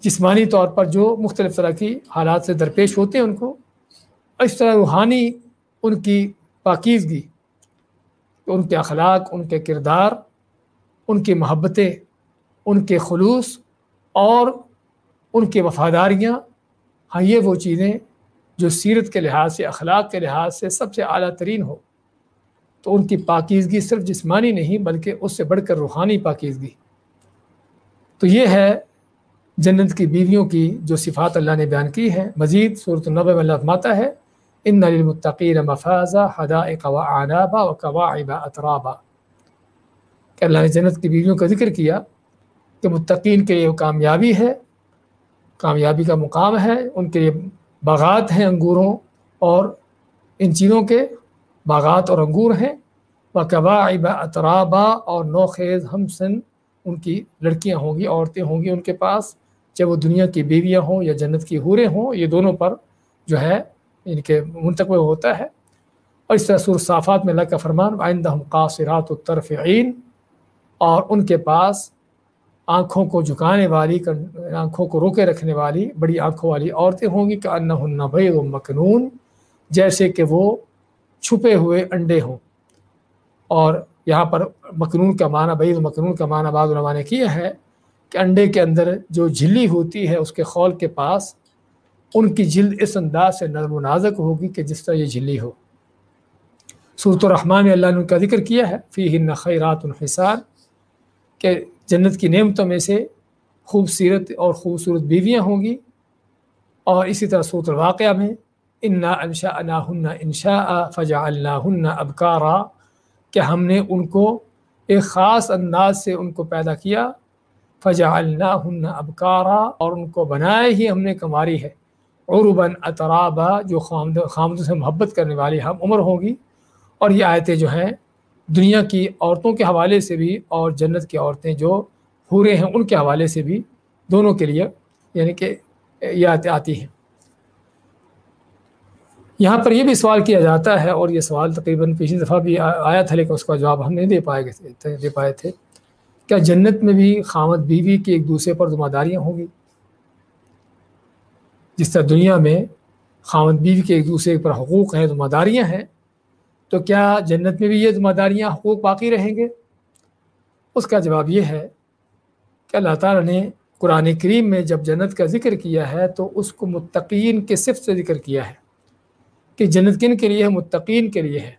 جسمانی طور پر جو مختلف طرح کی حالات سے درپیش ہوتے ہیں ان کو اس طرح روحانی ان کی پاکیزگی، ان کے اخلاق، ان کے کردار، ان کی محبتیں، ان کے خلوص اور ان کی وفاداریاں ہاں یہ وہ چیزیں جو سیرت کے لحاظ سے، اخلاق کے لحاظ سے سب سے اعلیٰ ترین ہو۔ تو ان کی پاکیزگی صرف جسمانی نہیں بلکہ اس سے بڑھ کر روحانی پاکیزگی۔ تو یہ ہے جنت کی بیویوں کی جو صفات اللہ نے بیان کی ہے مزید صورت النبع میں اللہ ماتا ہے، ان للمتقین مفازہ حدائق و عنابا و قواعب اطرابا۔ کہ اللہ نے جنت کی بیویوں کا ذکر کیا کہ متقین کے لیے وہ کامیابی ہے، کامیابی کا مقام ہے، ان کے لیے باغات ہیں انگوروں اور ان چیزوں کے باغات اور انگور ہیں۔ وہ قواعب اطرابا اور نوخیز ہم سن ان کی لڑکیاں ہوں گی، عورتیں ہوں گی ان کے پاس۔ چاہے وہ دنیا کی بیویاں ہوں یا جنت کی حوریں ہوں، یہ دونوں پر جو ہے، ان کے منتقل ہوتا ہے۔ اور اس طرح سر صافات میں اللہ کا فرمان آئندہ ہم قاصرات الطرفعین اور ان کے پاس آنکھوں کو جھکانے والی، آنکھوں کو روکے رکھنے والی، بڑی آنکھوں والی عورتیں ہوں گی۔ کہ انّا بھائی و مقنون جیسے کہ وہ چھپے ہوئے انڈے ہوں۔ اور یہاں پر مقنون کا معنی بعید مقنون کا معنی بعض علماء نے کیا ہے کہ انڈے کے اندر جو جھلی ہوتی ہے اس کے خول کے پاس، ان کی جلد اس انداز سے نرم و نازک ہوگی کہ جس طرح یہ جھلی ہو۔ صورت الرحمٰن اللہ نے ان کا ذکر کیا ہے فی ہن خیرات الحسان کہ جنت کی نعمتوں میں سے خوبصورت اور خوبصورت بیویاں ہوں گی۔ اور اسی طرح صورت الواقعہ میں انا انشا ہن انشا فجا اللہ ہن ابکارا کہ ہم نے ان کو ایک خاص انداز سے ان کو پیدا کیا فجا اللہ ہن ابکارا اور ان کو بنائے ہی ہم نے کماری ہے۔ عرباً اطرابا جو خامد خامد سے محبت کرنے والی ہم عمر ہوگی۔ اور یہ آیتیں جو ہیں، دنیا کی عورتوں کے حوالے سے بھی اور جنت کی عورتیں جو پورے ہیں، ان کے حوالے سے بھی دونوں کے لیے یعنی کہ یہ آیتیں آتی ہیں۔ یہاں پر یہ بھی سوال کیا جاتا ہے اور یہ سوال تقریباً پچھلی دفعہ بھی آیا تھا، لیکن اس کا جواب ہم نہیں دے پائے گئے دے پائے تھے۔ کیا جنت میں بھی خامد بیوی کی ایک دوسرے پر ذمہ داریاں ہوں گی؟ جس طرح دنیا میں خامد بیوی کے ایک دوسرے پر حقوق ہیں، ذمہ داریاں ہیں، تو کیا جنت میں بھی یہ ذمہ داریاں، حقوق باقی رہیں گے؟ اس کا جواب یہ ہے کہ اللہ تعالیٰ نے قرآن کریم میں جب جنت کا ذکر کیا ہے، تو اس کو متقین کے صفت سے ذکر کیا ہے۔ کہ جنت کن کے لیے ہے، متقین کے لیے ہے۔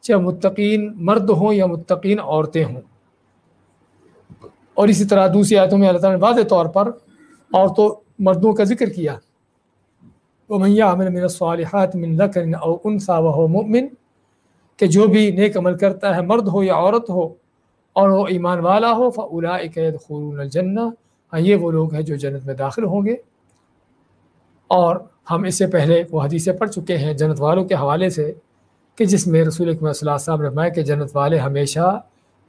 چاہے متقین مرد ہوں یا متقین عورتیں ہوں۔ اور اسی طرح دوسری آیتوں میں اللہ تعالیٰ نے واضح طور پر عورتوں، مردوں کا ذکر کیا۔ وہ میاں امن من صالحات من ذکر او انسا و مؤمن، کہ جو بھی نیک عمل کرتا ہے، مرد ہو یا عورت ہو، اور وہ ایمان والا ہو فلا قید خورون ہاں یہ وہ لوگ ہیں جو جنت میں داخل ہوں گے۔ اور ہم اس سے پہلے وہ حدیثیں پڑھ چکے ہیں جنت والوں کے حوالے سے کہ جس میں رسول اکمل صلی اللہ علیہ وسلم کہ جنت والے ہمیشہ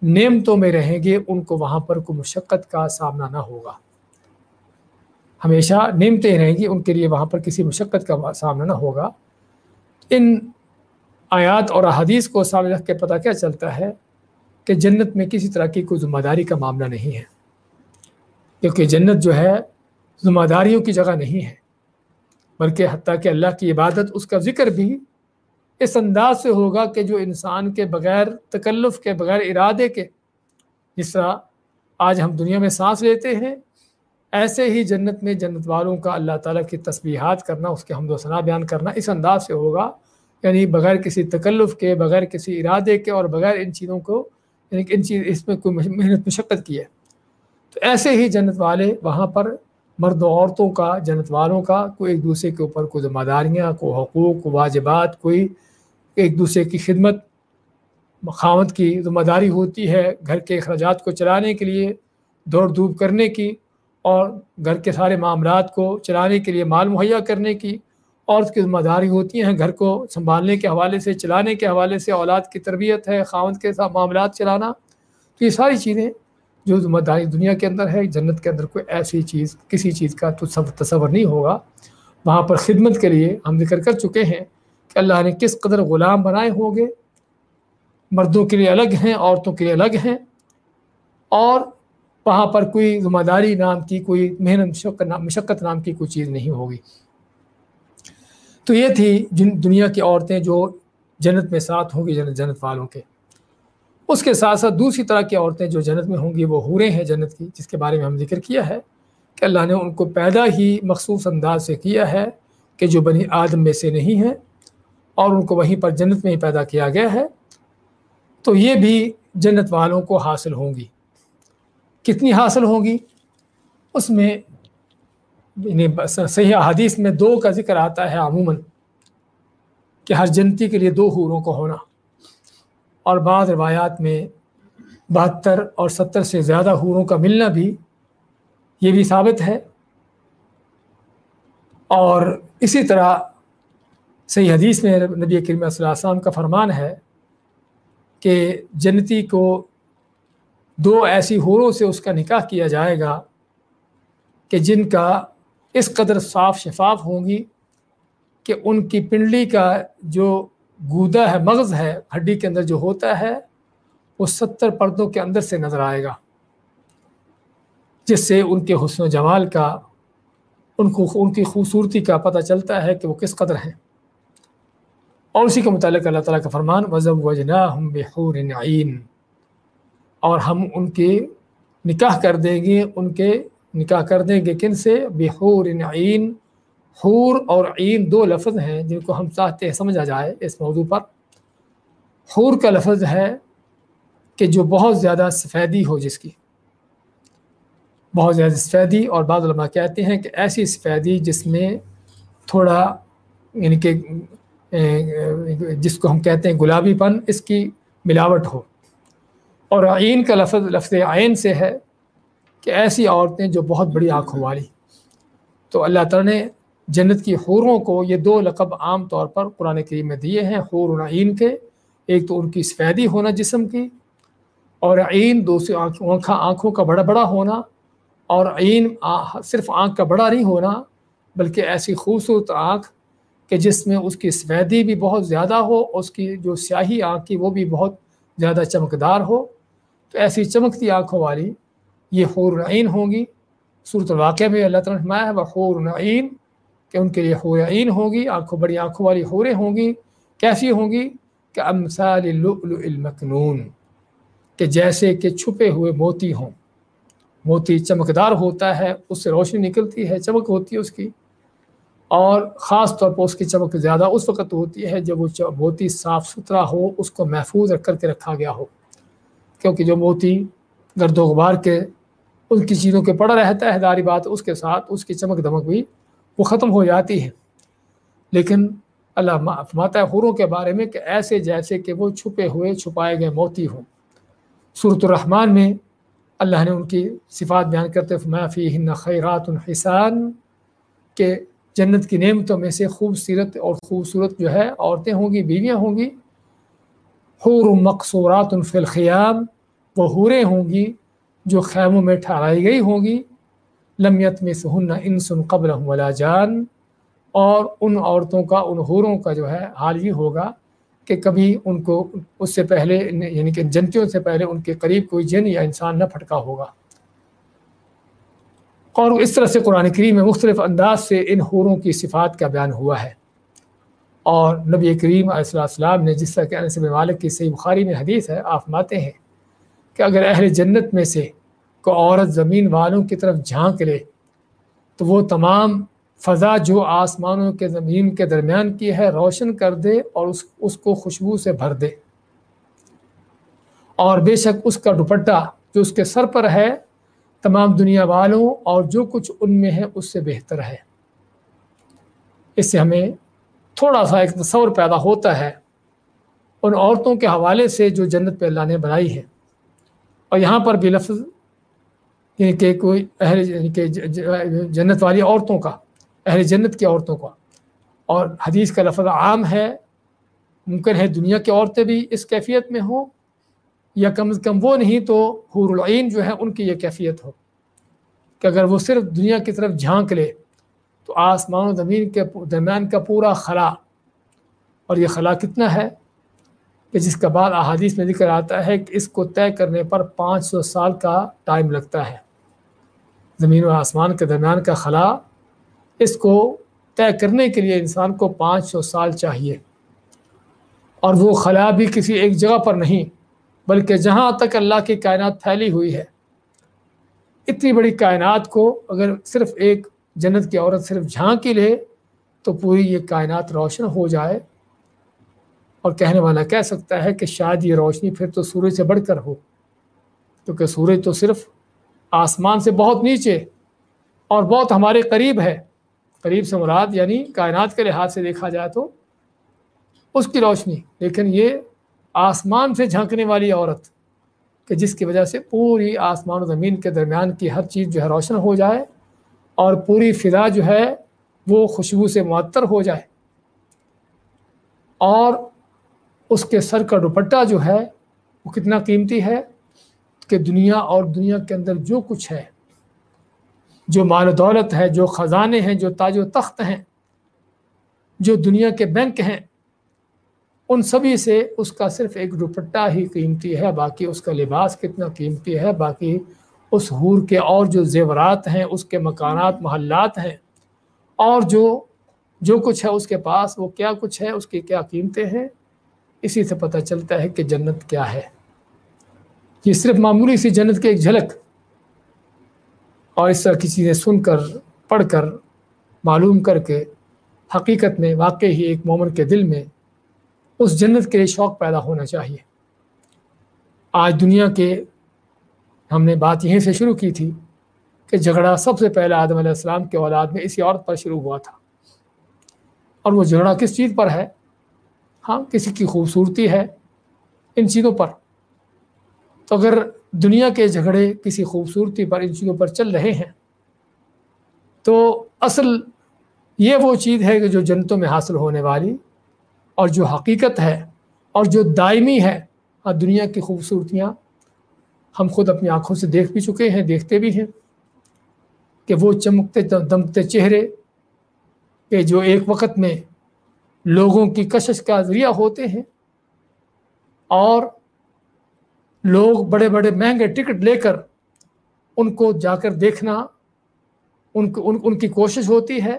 نعمتوں میں رہیں گے، ان کو وہاں پر کوئی مشقت کا سامنا نہ ہوگا۔ ہمیشہ نعمتیں رہیں گی، ان کے لیے وہاں پر کسی مشقت کا سامنا نہ ہوگا۔ ان آیات اور احادیث کو سامنے رکھ کے پتہ کیا چلتا ہے کہ جنت میں کسی طرح کی کوئی ذمہ داری کا معاملہ نہیں ہے۔ کیونکہ جنت جو ہے، ذمہ داریوں کی جگہ نہیں ہے۔ بلکہ حتیٰ کہ اللہ کی عبادت اس کا ذکر بھی اس انداز سے ہوگا کہ جو انسان کے بغیر تکلف کے، بغیر ارادے کے جس طرح آج ہم دنیا میں سانس لیتے ہیں، ایسے ہی جنت میں جنت والوں کا اللہ تعالیٰ کی تسبیحات کرنا، اس کے حمد و ثناء بیان کرنا اس انداز سے ہوگا۔ یعنی بغیر کسی تکلف کے، بغیر کسی ارادے کے اور بغیر ان چیزوں کو یعنی کہ ان چیز، اس میں کوئی محنت مشقت کی ہے۔ تو ایسے ہی جنت والے وہاں پر مرد و عورتوں کا، جنت والوں کا، کوئی ایک دوسرے کے اوپر کوئی ذمہ داریاں، کوئی حقوق کو واجبات، کوئی ایک دوسرے کی خدمت مقامت کی ذمہ داری ہوتی ہے گھر کے اخراجات کو چلانے کے لیے، دوڑ دھوپ کرنے کی اور گھر کے سارے معاملات کو چلانے کے لیے مال مہیا کرنے کی عورت کی ذمہ داری ہوتی ہیں۔ گھر کو سنبھالنے کے حوالے سے، چلانے کے حوالے سے، اولاد کی تربیت ہے، خاوند کے ساتھ معاملات چلانا۔ تو یہ ساری چیزیں جو ذمہ داری دنیا کے اندر ہے، جنت کے اندر کوئی ایسی چیز، کسی چیز کا تصور نہیں ہوگا۔ وہاں پر خدمت کے لیے ہم ذکر کر چکے ہیں کہ اللہ نے کس قدر غلام بنائے ہوں گے۔ مردوں کے لیے الگ ہیں، عورتوں کے لیے الگ ہیں۔ اور وہاں پر کوئی ذمہ داری نام کی، کوئی محنت مشقت نام کی کوئی چیز نہیں ہوگی۔ تو یہ تھی جن دنیا کی عورتیں جو جنت میں ساتھ ہوں گی، جنت جنت والوں کے۔ اس کے ساتھ ساتھ دوسری طرح کی عورتیں جو جنت میں ہوں گی، وہ حوریں ہیں جنت کی، جس کے بارے میں ہم ذکر کیا ہے کہ اللہ نے ان کو پیدا ہی مخصوص انداز سے کیا ہے کہ جو بنی آدم میں سے نہیں ہیں اور ان کو وہیں پر جنت میں ہی پیدا کیا گیا ہے۔ تو یہ بھی جنت والوں کو حاصل ہوں گی۔ کتنی حاصل ہوں گی؟ اس میں یعنی صحیح حدیث میں دو کا ذکر آتا ہے عموماً کہ ہر جنتی کے لیے دو حوروں کو ہونا۔ اور بعض روایات میں بہتر اور ستر سے زیادہ حوروں کا ملنا بھی یہ بھی ثابت ہے۔ اور اسی طرح صحیح حدیث میں نبی کریم صلی اللہ علیہ وسلم کا فرمان ہے کہ جنتی کو دو ایسی حوروں سے اس کا نکاح کیا جائے گا کہ جن کا اس قدر صاف شفاف ہوں گی کہ ان کی پنڈلی کا جو گودا ہے، مغز ہے، ہڈی کے اندر جو ہوتا ہے، وہ ستر پردوں کے اندر سے نظر آئے گا۔ جس سے ان کے حسن و جمال کا، ان کو، ان کی خوبصورتی کا پتہ چلتا ہے کہ وہ کس قدر ہیں۔ اور اسی کے متعلق اللہ تعالیٰ کا فرمان وضب وجنا ہم بحور نعین اور ہم ان کے نکاح کر دیں گے، ان کے نکاح کر دیں گے کن سے؟ بحور نعین حور اور عین دو لفظ ہیں جن کو ہم چاہتے ہیں سمجھا جائے اس موضوع پر۔ حور کا لفظ ہے کہ جو بہت زیادہ سفیدی ہو جس کی۔ بہت زیادہ سفیدی اور بعض علماء کہتے ہیں کہ ایسی سفیدی جس میں تھوڑا یعنی کہ جس کو ہم کہتے ہیں گلابی پن، اس کی ملاوٹ ہو۔ اور عین کا لفظ لفظ عین سے ہے کہ ایسی عورتیں جو بہت بڑی آنکھوں والی۔ تو اللہ تعالیٰ نے جنت کی حوروں کو یہ دو لقب عام طور پر قرآن کریم میں دیے ہیں، حور عین کے۔ ایک تو ان کی سفیدی ہونا جسم کی، اور عین دوسری آنکھوں آنکھوں کا بڑا بڑا ہونا، اور عین صرف آنکھ کا بڑا نہیں ہونا، بلکہ ایسی خوبصورت آنکھ کہ جس میں اس کی سفیدی بھی بہت زیادہ ہو، اس کی جو سیاہی آنکھ کی وہ بھی بہت زیادہ چمکدار ہو۔ تو ایسی چمکتی آنکھوں والی یہ حور عین ہوں گی۔ صورت الواقع میں اللہ تعالیٰ نے ہے وہ حور عین کہ ان کے لیے حور عین ہوگی آنکھوں، بڑی آنکھوں والی حوریں ہوں گی، کیسی ہوں گی؟ کہ امثال المکنون، کہ جیسے کہ چھپے ہوئے موتی ہوں۔ موتی چمکدار ہوتا ہے، اس سے روشنی نکلتی ہے، چمک ہوتی ہے اس کی۔ اور خاص طور پر اس کی چمک زیادہ اس وقت ہوتی ہے جب وہ موتی صاف ستھرا ہو، اس کو محفوظ رکھ کر کے رکھا گیا ہو۔ کیونکہ جو موتی گرد و غبار کے، ان کی چیزوں کے پڑا رہتا ہے، داری بات اس کے ساتھ، اس کی چمک دمک بھی وہ ختم ہو جاتی ہے۔ لیکن اللہ ماتا حوروں کے بارے میں کہ ایسے جیسے کہ وہ چھپے ہوئے چھپائے گئے موتی ہوں۔ صورت الرحمن میں اللہ نے ان کی صفات بیان کرتے فی ہن خیرات الحسان کہ جنت کی نعمتوں میں سے خوبصورت اور خوبصورت جو ہے، عورتیں ہوں گی، بیویاں ہوں گی۔ حور مقصورات فی الخیام، وہ حوریں ہوں گی جو خیموں میں ٹھہرائی گئی ہوں گی۔ لمیت میں سہن انسن قبل ولا جان۔ اور ان عورتوں کا، ان حوروں کا جو ہے، حال یہ ہوگا کہ کبھی ان کو اس سے پہلے یعنی کہ جنتیوں سے پہلے ان کے قریب کوئی جن یا انسان نہ پھٹکا ہوگا۔ اور اس طرح سے قرآن کریم میں مختلف انداز سے ان حوروں کی صفات کا بیان ہوا ہے۔ اور نبی کریم علیہ السلام نے جس طرح کہ انس مالک کی صحیح بخاری میں حدیث ہے، آپ ماتے ہیں کہ اگر اہل جنت میں سے کوئی عورت زمین والوں کی طرف جھانک لے، تو وہ تمام فضا جو آسمانوں کے زمین کے درمیان کی ہے، روشن کر دے اور اس اس کو خوشبو سے بھر دے۔ اور بے شک اس کا دوپٹہ جو اس کے سر پر ہے، تمام دنیا والوں اور جو کچھ ان میں ہے، اس سے بہتر ہے۔ اس سے ہمیں تھوڑا سا ایک تصور پیدا ہوتا ہے۔ ان عورتوں کے حوالے سے جو جنت پہ اللہ نے بنائی ہے۔ اور یہاں پر بھی لفظ یعنی کہ کوئی اہل یعنی کہ جنت والی عورتوں کا، اہل جنت کی عورتوں کا۔ اور حدیث کا لفظ عام ہے، ممکن ہے دنیا کی عورتیں بھی اس کیفیت میں ہوں، یا کم از کم وہ نہیں تو حور العین جو ہے ان کی یہ کیفیت ہو۔ کہ اگر وہ صرف دنیا کی طرف جھانک لے، تو آسمان و زمین کے درمیان کا پورا خلا۔ اور یہ خلا کتنا ہے؟ کہ جس کا بعد احادیث میں ذکر آتا ہے کہ اس کو طے کرنے پر پانچ سو سال کا ٹائم لگتا ہے۔ زمین و آسمان کے درمیان کا خلا اس کو طے کرنے کے لیے انسان کو پانچ سو سال چاہیے۔ اور وہ خلا بھی کسی ایک جگہ پر نہیں، بلکہ جہاں تک اللہ کی کائنات پھیلی ہوئی ہے۔ اتنی بڑی کائنات کو اگر صرف ایک جنت کی عورت صرف جھانک ہی لے، تو پوری یہ کائنات روشن ہو جائے۔ اور کہنے والا کہہ سکتا ہے کہ شاید یہ روشنی پھر تو سورج سے بڑھ کر ہو، کیونکہ سورج تو صرف آسمان سے بہت نیچے اور بہت ہمارے قریب ہے۔ قریب سے مراد یعنی کائنات کے لحاظ سے دیکھا جائے تو اس کی روشنی۔ لیکن یہ آسمان سے جھانکنے والی عورت کہ جس کی وجہ سے پوری آسمان و زمین کے درمیان کی ہر چیز جو ہے روشن ہو جائے اور پوری فضا جو ہے وہ خوشبو سے معطر ہو جائے۔ اور اس کے سر کا دوپٹہ جو ہے وہ کتنا قیمتی ہے؟ کہ دنیا اور دنیا کے اندر جو کچھ ہے، جو مال و دولت ہے، جو خزانے ہیں، جو تاج و تخت ہیں، جو دنیا کے بینک ہیں، ان سبھی سے اس کا صرف ایک دوپٹہ ہی قیمتی ہے، باقی اس کا لباس کتنا قیمتی ہے، باقی اس حور کے اور جو زیورات ہیں، اس کے مکانات، محلات ہیں، اور جو جو کچھ ہے اس کے پاس، وہ کیا کچھ ہے، اس کی کیا قیمتیں ہیں؟ اسی سے پتہ چلتا ہے کہ جنت کیا ہے۔ یہ صرف معمولی سی جنت کی ایک جھلک اور اس طرح کی چیزیں سن کر، پڑھ کر، معلوم کر کے حقیقت میں واقع ہی ایک مومن کے دل میں اس جنت کے لیے شوق پیدا ہونا چاہیے۔ آج دنیا کے ہم نے بات یہیں سے شروع کی تھی کہ جھگڑا سب سے پہلے آدم علیہ السلام کے اولاد میں اسی عورت پر شروع ہوا تھا۔ اور وہ جھگڑا کس چیز پر ہے؟ ہاں کسی کی خوبصورتی ہے ان چیزوں پر۔ تو اگر دنیا کے جھگڑے کسی خوبصورتی پر ان چیزوں پر چل رہے ہیں، تو اصل یہ وہ چیز ہے کہ جو جنتوں میں حاصل ہونے والی اور جو حقیقت ہے اور جو دائمی ہے ہاں دنیا کی خوبصورتیاں ہم خود اپنی آنکھوں سے دیکھ بھی چکے ہیں، دیکھتے بھی ہیں کہ وہ چمکتے دمکتے چہرے کہ جو ایک وقت میں لوگوں کی کشش کا ذریعہ ہوتے ہیں اور لوگ بڑے بڑے مہنگے ٹکٹ لے کر ان کو جا کر دیکھنا، ان کو، ان ان کی کوشش ہوتی ہے۔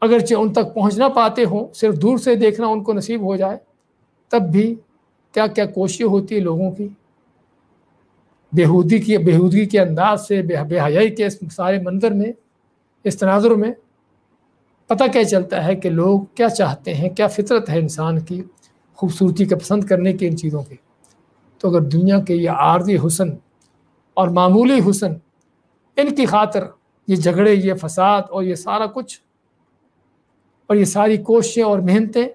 اگرچہ ان تک پہنچ نہ پاتے ہوں، صرف دور سے دیکھنا ان کو نصیب ہو جائے، تب بھی کیا کیا کوششیں ہوتی ہے لوگوں کی؟ بےحودی کی، بےحودگی کے انداز سے بے حیائی کے اس سارے منظر میں، اس تناظر میں پتہ کیا چلتا ہے کہ لوگ کیا چاہتے ہیں، کیا فطرت ہے انسان کی خوبصورتی کا پسند کرنے کی ان چیزوں کی۔ تو اگر دنیا کے یہ عارضی حسن اور معمولی حسن ان کی خاطر یہ جھگڑے، یہ فساد اور یہ سارا کچھ اور یہ ساری کوششیں اور محنتیں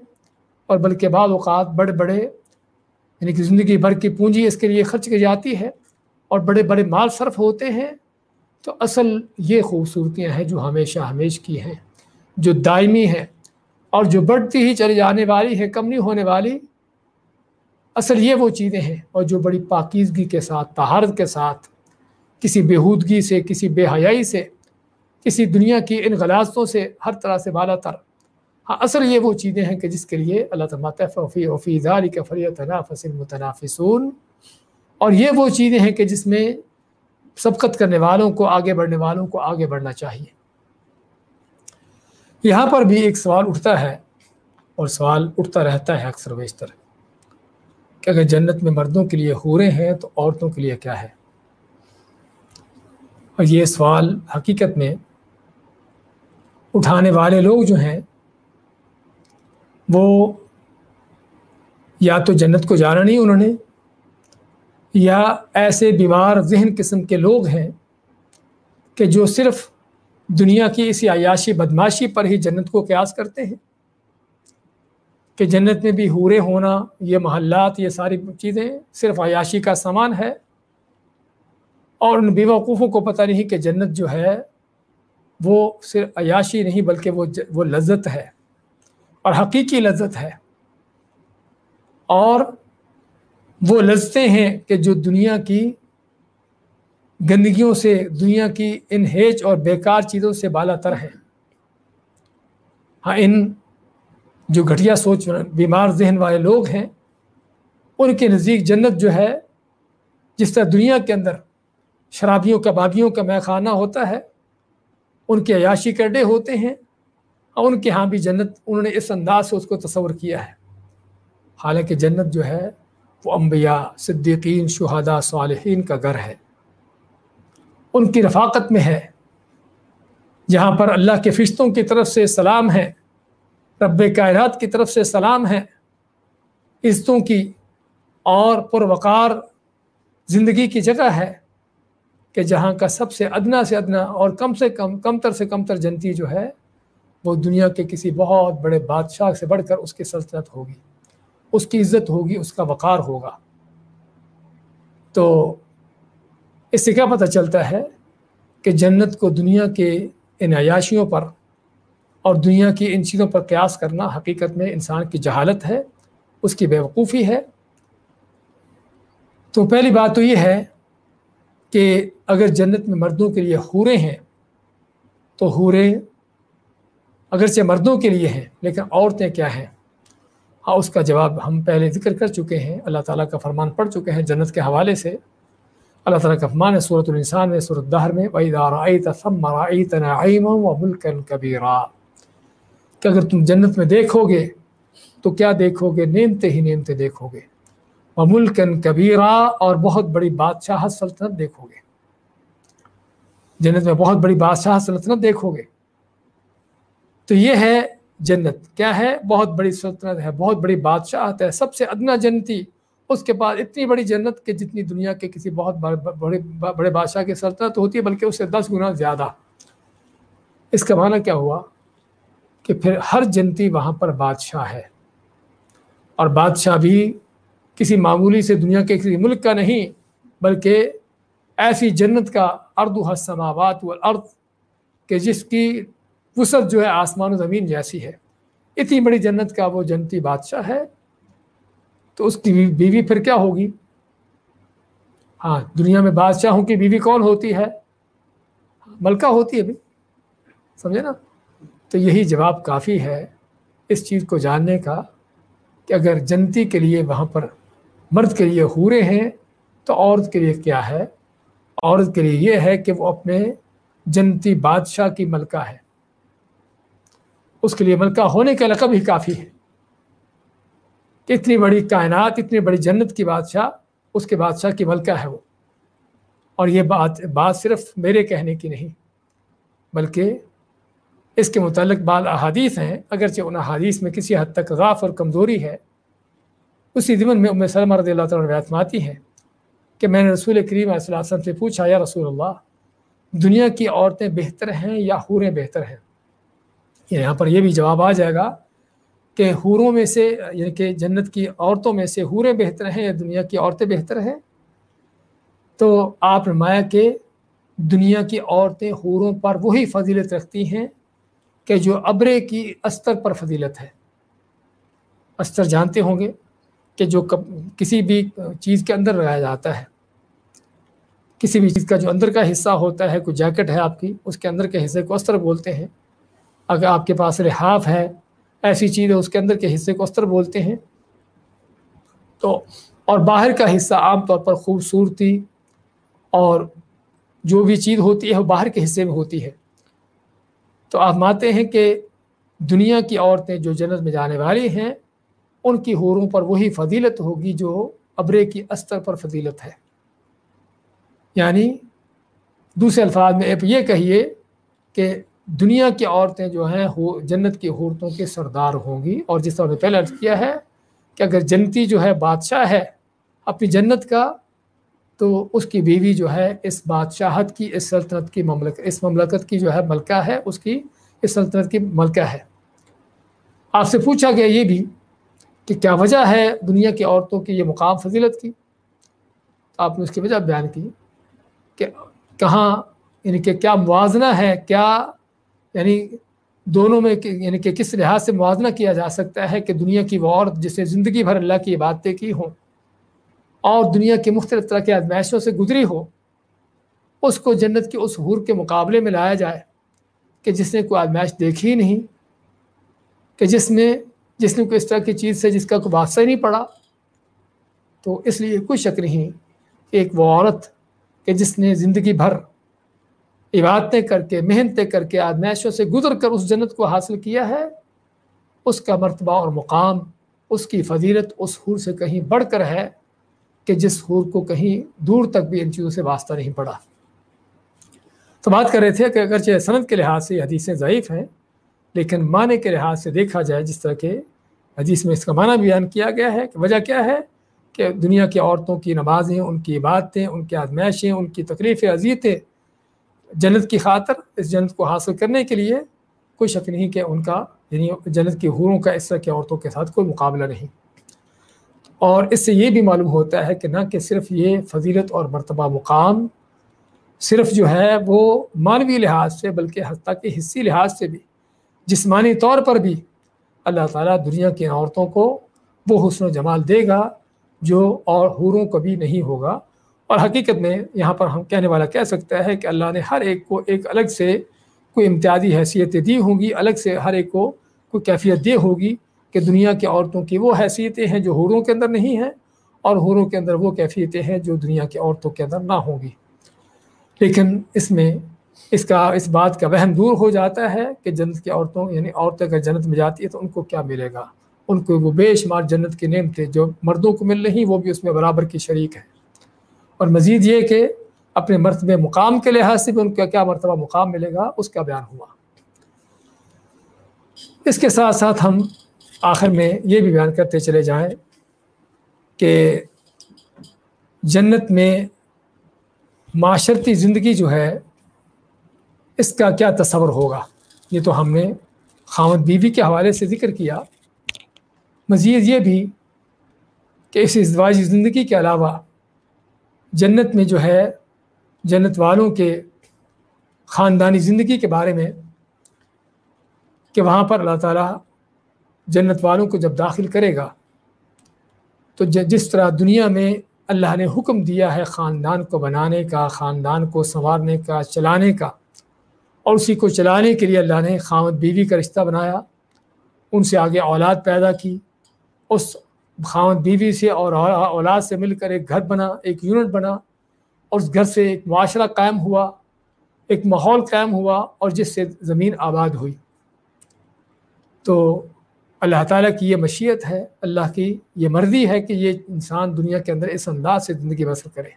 اور بلکہ بعض اوقات بڑے بڑے یعنی کہ زندگی بھر کی پونجی اس کے لیے خرچ کی جاتی ہے اور بڑے بڑے مال صرف ہوتے ہیں، تو اصل یہ خوبصورتیاں ہیں جو ہمیشہ ہمیش کی ہیں، جو دائمی ہیں اور جو بڑھتی ہی چلی جانے والی ہے کم نہیں ہونے والی اصل یہ وہ چیزیں ہیں اور جو بڑی پاکیزگی کے ساتھ تہارت کے ساتھ، کسی بےحودگی سے، کسی بے حیائی سے، کسی دنیا کی ان غلاستوں سے ہر طرح سے بالا تر۔ ہاں اصل یہ وہ چیزیں ہیں کہ جس کے لیے اللہ تعالیٰ ففی وفی ذالی کا فری تنافس متنافسون اور یہ وہ چیزیں ہیں کہ جس میں سبقت کرنے والوں کو، آگے بڑھنے والوں کو آگے بڑھنا چاہیے۔ یہاں پر بھی ایک سوال اٹھتا ہے اور سوال اٹھتا رہتا ہے اکثر بیشتر۔ کہ اگر جنت میں مردوں کے لیے ہورے ہیں تو عورتوں کے لیے کیا ہے؟ اور یہ سوال حقیقت میں اٹھانے والے لوگ جو ہیں، وہ یا تو جنت کو جانا نہیں انہوں نے، یا ایسے بیمار ذہن قسم کے لوگ ہیں کہ جو صرف دنیا کی اسی عیاشی بدماشی پر ہی جنت کو قیاس کرتے ہیں۔ کہ جنت میں بھی حورے ہونا، یہ محلات، یہ ساری چیزیں صرف عیاشی کا سامان ہے۔ اور ان بیوقوفوں کو پتہ نہیں کہ جنت جو ہے، وہ صرف عیاشی نہیں، بلکہ وہ وہ لذت ہے۔ اور حقیقی لذت ہے۔ اور وہ لذتیں ہیں کہ جو دنیا کی گندگیوں سے، دنیا کی ان ہیچ اور بیکار چیزوں سے بالا تر ہیں۔ ہاں ان جو گھٹیا سوچ بیمار ذہن والے لوگ ہیں، ان کے نزدیک جنت جو ہے، جس طرح دنیا کے اندر شرابیوں کبابیوں کا مے خانہ ہوتا ہے، ان کے عیاشی کرڈے ہوتے ہیں، اور ان کے ہاں بھی جنت، انہوں نے اس انداز سے اس کو تصور کیا ہے۔ حالانکہ جنت جو ہے، وہ انبیاء، صدیقین، شہداء، صالحین کا گھر ہے۔ ان کی رفاقت میں ہے۔ جہاں پر اللہ کے فرشتوں کی طرف سے سلام ہے۔ رب کائرات کی طرف سے سلام ہے، عزتوں کی اور پروقار زندگی کی جگہ ہے کہ جہاں کا سب سے ادنا سے ادنا اور کم سے کم کم تر سے کم تر جنتی جو ہے، وہ دنیا کے کسی بہت بڑے بادشاہ سے بڑھ کر اس کی سلطنت ہوگی۔ اس کی عزت ہوگی، اس کا وقار ہوگا۔ تو اس سے کیا پتہ چلتا ہے کہ جنت کو دنیا کے ان عیاشیوں پر اور دنیا کی ان چیزوں پر قیاس کرنا حقیقت میں انسان کی جہالت ہے، اس کی بیوقوفی ہے۔ تو پہلی بات تو یہ ہے کہ اگر جنت میں مردوں کے لیے حورے ہیں، تو حورے اگرچہ مردوں کے لیے ہیں، لیکن عورتیں کیا ہیں؟ ہاں اس کا جواب ہم پہلے ذکر کر چکے ہیں۔ اللہ تعالیٰ کا فرمان پڑھ چکے ہیں جنت کے حوالے سے۔ اللہ تعالیٰ کا فرمان ہے صورت الانسان میں صورت دہر میں و ملکن کبیرا کہ اگر تم جنت میں دیکھو گے، تو کیا دیکھو گے؟ نیمتے ہی نیمتے دیکھو گے۔ وہ ملکن کبیرا، اور بہت بڑی بادشاہ سلطنت دیکھو گے۔ جنت میں بہت بڑی بادشاہ سلطنت دیکھو گے۔ تو یہ ہے جنت۔ کیا ہے؟ بہت بڑی سلطنت ہے، بہت بڑی بادشاہت ہے، سب سے ادنا جنتی۔ اس کے بعد اتنی بڑی جنت کہ جتنی دنیا کے کسی بہت بڑے بڑے بادشاہ کی سلطنت ہوتی ہے، بلکہ اس سے دس گنا زیادہ۔ اس کا معنی کیا ہوا؟ کہ پھر ہر جنتی وہاں پر بادشاہ ہے۔ اور بادشاہ بھی کسی معمولی سے دنیا کے کسی ملک کا نہیں، بلکہ ایسی جنت کا ارد و حسماوات والارض، کہ جس کی وسعت جو ہے آسمان و زمین جیسی ہے۔ اتنی بڑی جنت کا وہ جنتی بادشاہ ہے۔ تو اس کی بیوی پھر کیا ہوگی؟ ہاں دنیا میں بادشاہوں کی بیوی کون ہوتی ہے؟ ملکہ ہوتی ہے بھی سمجھے نا؟ تو یہی جواب کافی ہے اس چیز کو جاننے کا کہ اگر جنتی کے لیے وہاں پر مرد کے لیے حورے ہیں تو عورت کے لیے کیا ہے؟ عورت کے لیے یہ ہے کہ وہ اپنے جنتی بادشاہ کی ملکہ ہے۔ اس کے لیے ملکہ ہونے کا لقب ہی کافی ہے۔ کہ اتنی بڑی کائنات، اتنی بڑی جنت کی بادشاہ، اس کے بادشاہ کی ملکہ ہے وہ۔ اور یہ بات بات صرف میرے کہنے کی نہیں، بلکہ اس کے متعلق بعض احادیث ہیں، اگرچہ ان احادیث میں کسی حد تک غاف اور کمزوری ہے۔ اسی ضمن میں ام سلمہ رضی اللہ تعالیٰ روایت آتی ہیں کہ میں نے رسول کریم علیہ وسلم سے پوچھا، یا رسول اللہ، دنیا کی عورتیں بہتر ہیں یا حوریں بہتر ہیں؟ یعنی یہاں پر یہ بھی جواب آ جائے گا کہ حوروں میں سے یعنی کہ جنت کی عورتوں میں سے حوریں بہتر ہیں یا دنیا کی عورتیں بہتر ہیں؟ تو آپ نمایا کہ دنیا کی عورتیں حوروں پر وہی فضیلت رکھتی ہیں کہ جو ابرے کی استر پر فضیلت ہے۔ استر جانتے ہوں گے کہ جو کسی بھی چیز کے اندر لگایا جاتا ہے۔ کسی بھی چیز کا جو اندر کا حصہ ہوتا ہے، کوئی جیکٹ ہے آپ کی، اس کے اندر کے حصے کو استر بولتے ہیں۔ اگر آپ کے پاس لحاف ہے، ایسی چیز ہے، اس کے اندر کے حصے کو استر بولتے ہیں۔ تو، اور باہر کا حصہ عام طور پر خوبصورتی اور جو بھی چیز ہوتی ہے، وہ باہر کے حصے میں ہوتی ہے۔ تو آپ مانتے ہیں کہ دنیا کی عورتیں جو جنت میں جانے والی ہیں، ان کی حوروں پر وہی فضیلت ہوگی جو ابرے کی استر پر فضیلت ہے۔ یعنی دوسرے الفاظ میں یہ کہیے کہ دنیا کی عورتیں جو ہیں جنت کی عورتوں کے سردار ہوں گی۔ اور جس طرح نے پہلے عرض کیا ہے کہ اگر جنتی جو ہے، بادشاہ ہے، اپنی جنت کا تو اس کی بیوی جو ہے اس بادشاہت کی، اس سلطنت کی مملکت اس مملکت کی جو ہے ملکہ ہے، اس کی، اس سلطنت کی ملکہ ہے۔ آپ سے پوچھا گیا یہ بھی کہ کیا وجہ ہے دنیا کی عورتوں کی یہ مقام فضیلت کی؟ تو آپ نے اس کی وجہ بیان کی کہ کہاں یعنی کہ کیا موازنہ ہے، کیا یعنی دونوں میں یعنی کہ کس لحاظ سے موازنہ کیا جا سکتا ہے کہ دنیا کی وہ عورت جسے زندگی بھر اللہ کی عبادتیں کی ہوں؟ اور دنیا کی مختلف طرح کے آزمائشوں سے گزری ہو، اس کو جنت کے اس حور کے مقابلے میں لایا جائے کہ جس نے کوئی آزمائش دیکھی ہی نہیں، کہ جس میں جس نے کوئی اس طرح کی چیز سے، جس کا کوئی واسطہ ہی نہیں پڑا۔ تو اس لیے کوئی شک نہیں، ایک وہ عورت کہ جس نے زندگی بھر عبادتیں کر کے، محنتیں کر کے آدمیشوں سے گزر کر اس جنت کو حاصل کیا ہے، اس کا مرتبہ اور مقام، اس کی فضیلت اس حور سے کہیں بڑھ کر ہے۔ کہ جس حور کو کہیں دور تک بھی ان چیزوں سے واسطہ نہیں پڑا۔ تو بات کر رہے تھے کہ اگرچہ صنعت کے لحاظ سے حدیثیں ضعیف ہیں، لیکن معنی کے لحاظ سے دیکھا جائے جس طرح کے حدیث میں اس کا معنی بیان کیا گیا ہے کہ وجہ کیا ہے کہ دنیا کی عورتوں کی نمازیں، ان کی عبادتیں، ان کی آزمائشیں، ان کی تکلیفیں اذیتیں جنت کی خاطر اس جنت کو حاصل کرنے کے لیے کوئی شک نہیں کہ ان کا یعنی جنت کی حوروں کا اس طرح کی عورتوں کے ساتھ کوئی مقابلہ نہیں۔ اور اس سے یہ بھی معلوم ہوتا ہے کہ نہ کہ صرف یہ فضیلت اور مرتبہ مقام صرف جو ہے وہ مانوی لحاظ سے بلکہ حتیٰ کہ حصی لحاظ سے بھی، جسمانی طور پر بھی اللہ تعالیٰ دنیا کی عورتوں کو وہ حسن و جمال دے گا جو اور حوروں کبھی نہیں ہوگا۔ اور حقیقت میں یہاں پر ہم کہنے والا کہہ سکتا ہے کہ اللہ نے ہر ایک کو ایک الگ سے کوئی امتیازی حیثیتیں دی ہوں گی، الگ سے ہر ایک کو کوئی کیفیت دی ہوگی۔ کہ دنیا کی عورتوں کی وہ حیثیتیں ہیں جو حوروں کے اندر نہیں ہیں اور حوروں کے اندر وہ کیفیتیں ہیں جو دنیا کی عورتوں کے اندر نہ ہوں گی۔ لیکن اس میں اس کا، اس بات کا وہم دور ہو جاتا ہے کہ جنت کی عورتوں یعنی عورتیں اگر جنت میں جاتی ہے تو ان کو کیا ملے گا؟ ان کو وہ بے شمار جنت کی نعمتیں جو مردوں کو مل رہی، وہ بھی اس میں برابر کی شریک ہیں۔ اور مزید یہ کہ اپنے مرتبہ مقام کے لحاظ سے بھی ان کا کیا مرتبہ مقام ملے گا، اس کا بیان ہوا۔ اس کے ساتھ ساتھ ہم آخر میں یہ بھی بیان کرتے چلے جائیں کہ جنت میں معاشرتی زندگی جو ہے، اس کا کیا تصور ہوگا؟ یہ تو ہم نے خامد بیوی کے حوالے سے ذکر کیا۔ مزید یہ بھی کہ اس ازدواجی زندگی کے علاوہ جنت میں جو ہے، جنت والوں کے خاندانی زندگی کے بارے میں کہ وہاں پر اللہ تعالیٰ جنت والوں کو جب داخل کرے گا، تو جس طرح دنیا میں اللہ نے حکم دیا ہے خاندان کو بنانے کا، خاندان کو سنوارنے کا، چلانے کا، اور اسی کو چلانے کے لیے اللہ نے خامد بیوی کا رشتہ بنایا، ان سے آگے اولاد پیدا کی، اس خامد بیوی سے اور اولاد سے مل کر ایک گھر بنا، ایک یونٹ بنا، اور اس گھر سے ایک معاشرہ قائم ہوا، ایک ماحول قائم ہوا، اور جس سے زمین آباد ہوئی۔ تو اللہ تعالیٰ کی یہ مشیت ہے، اللہ کی یہ مرضی ہے کہ یہ انسان دنیا کے اندر اس انداز سے زندگی بسر کرے۔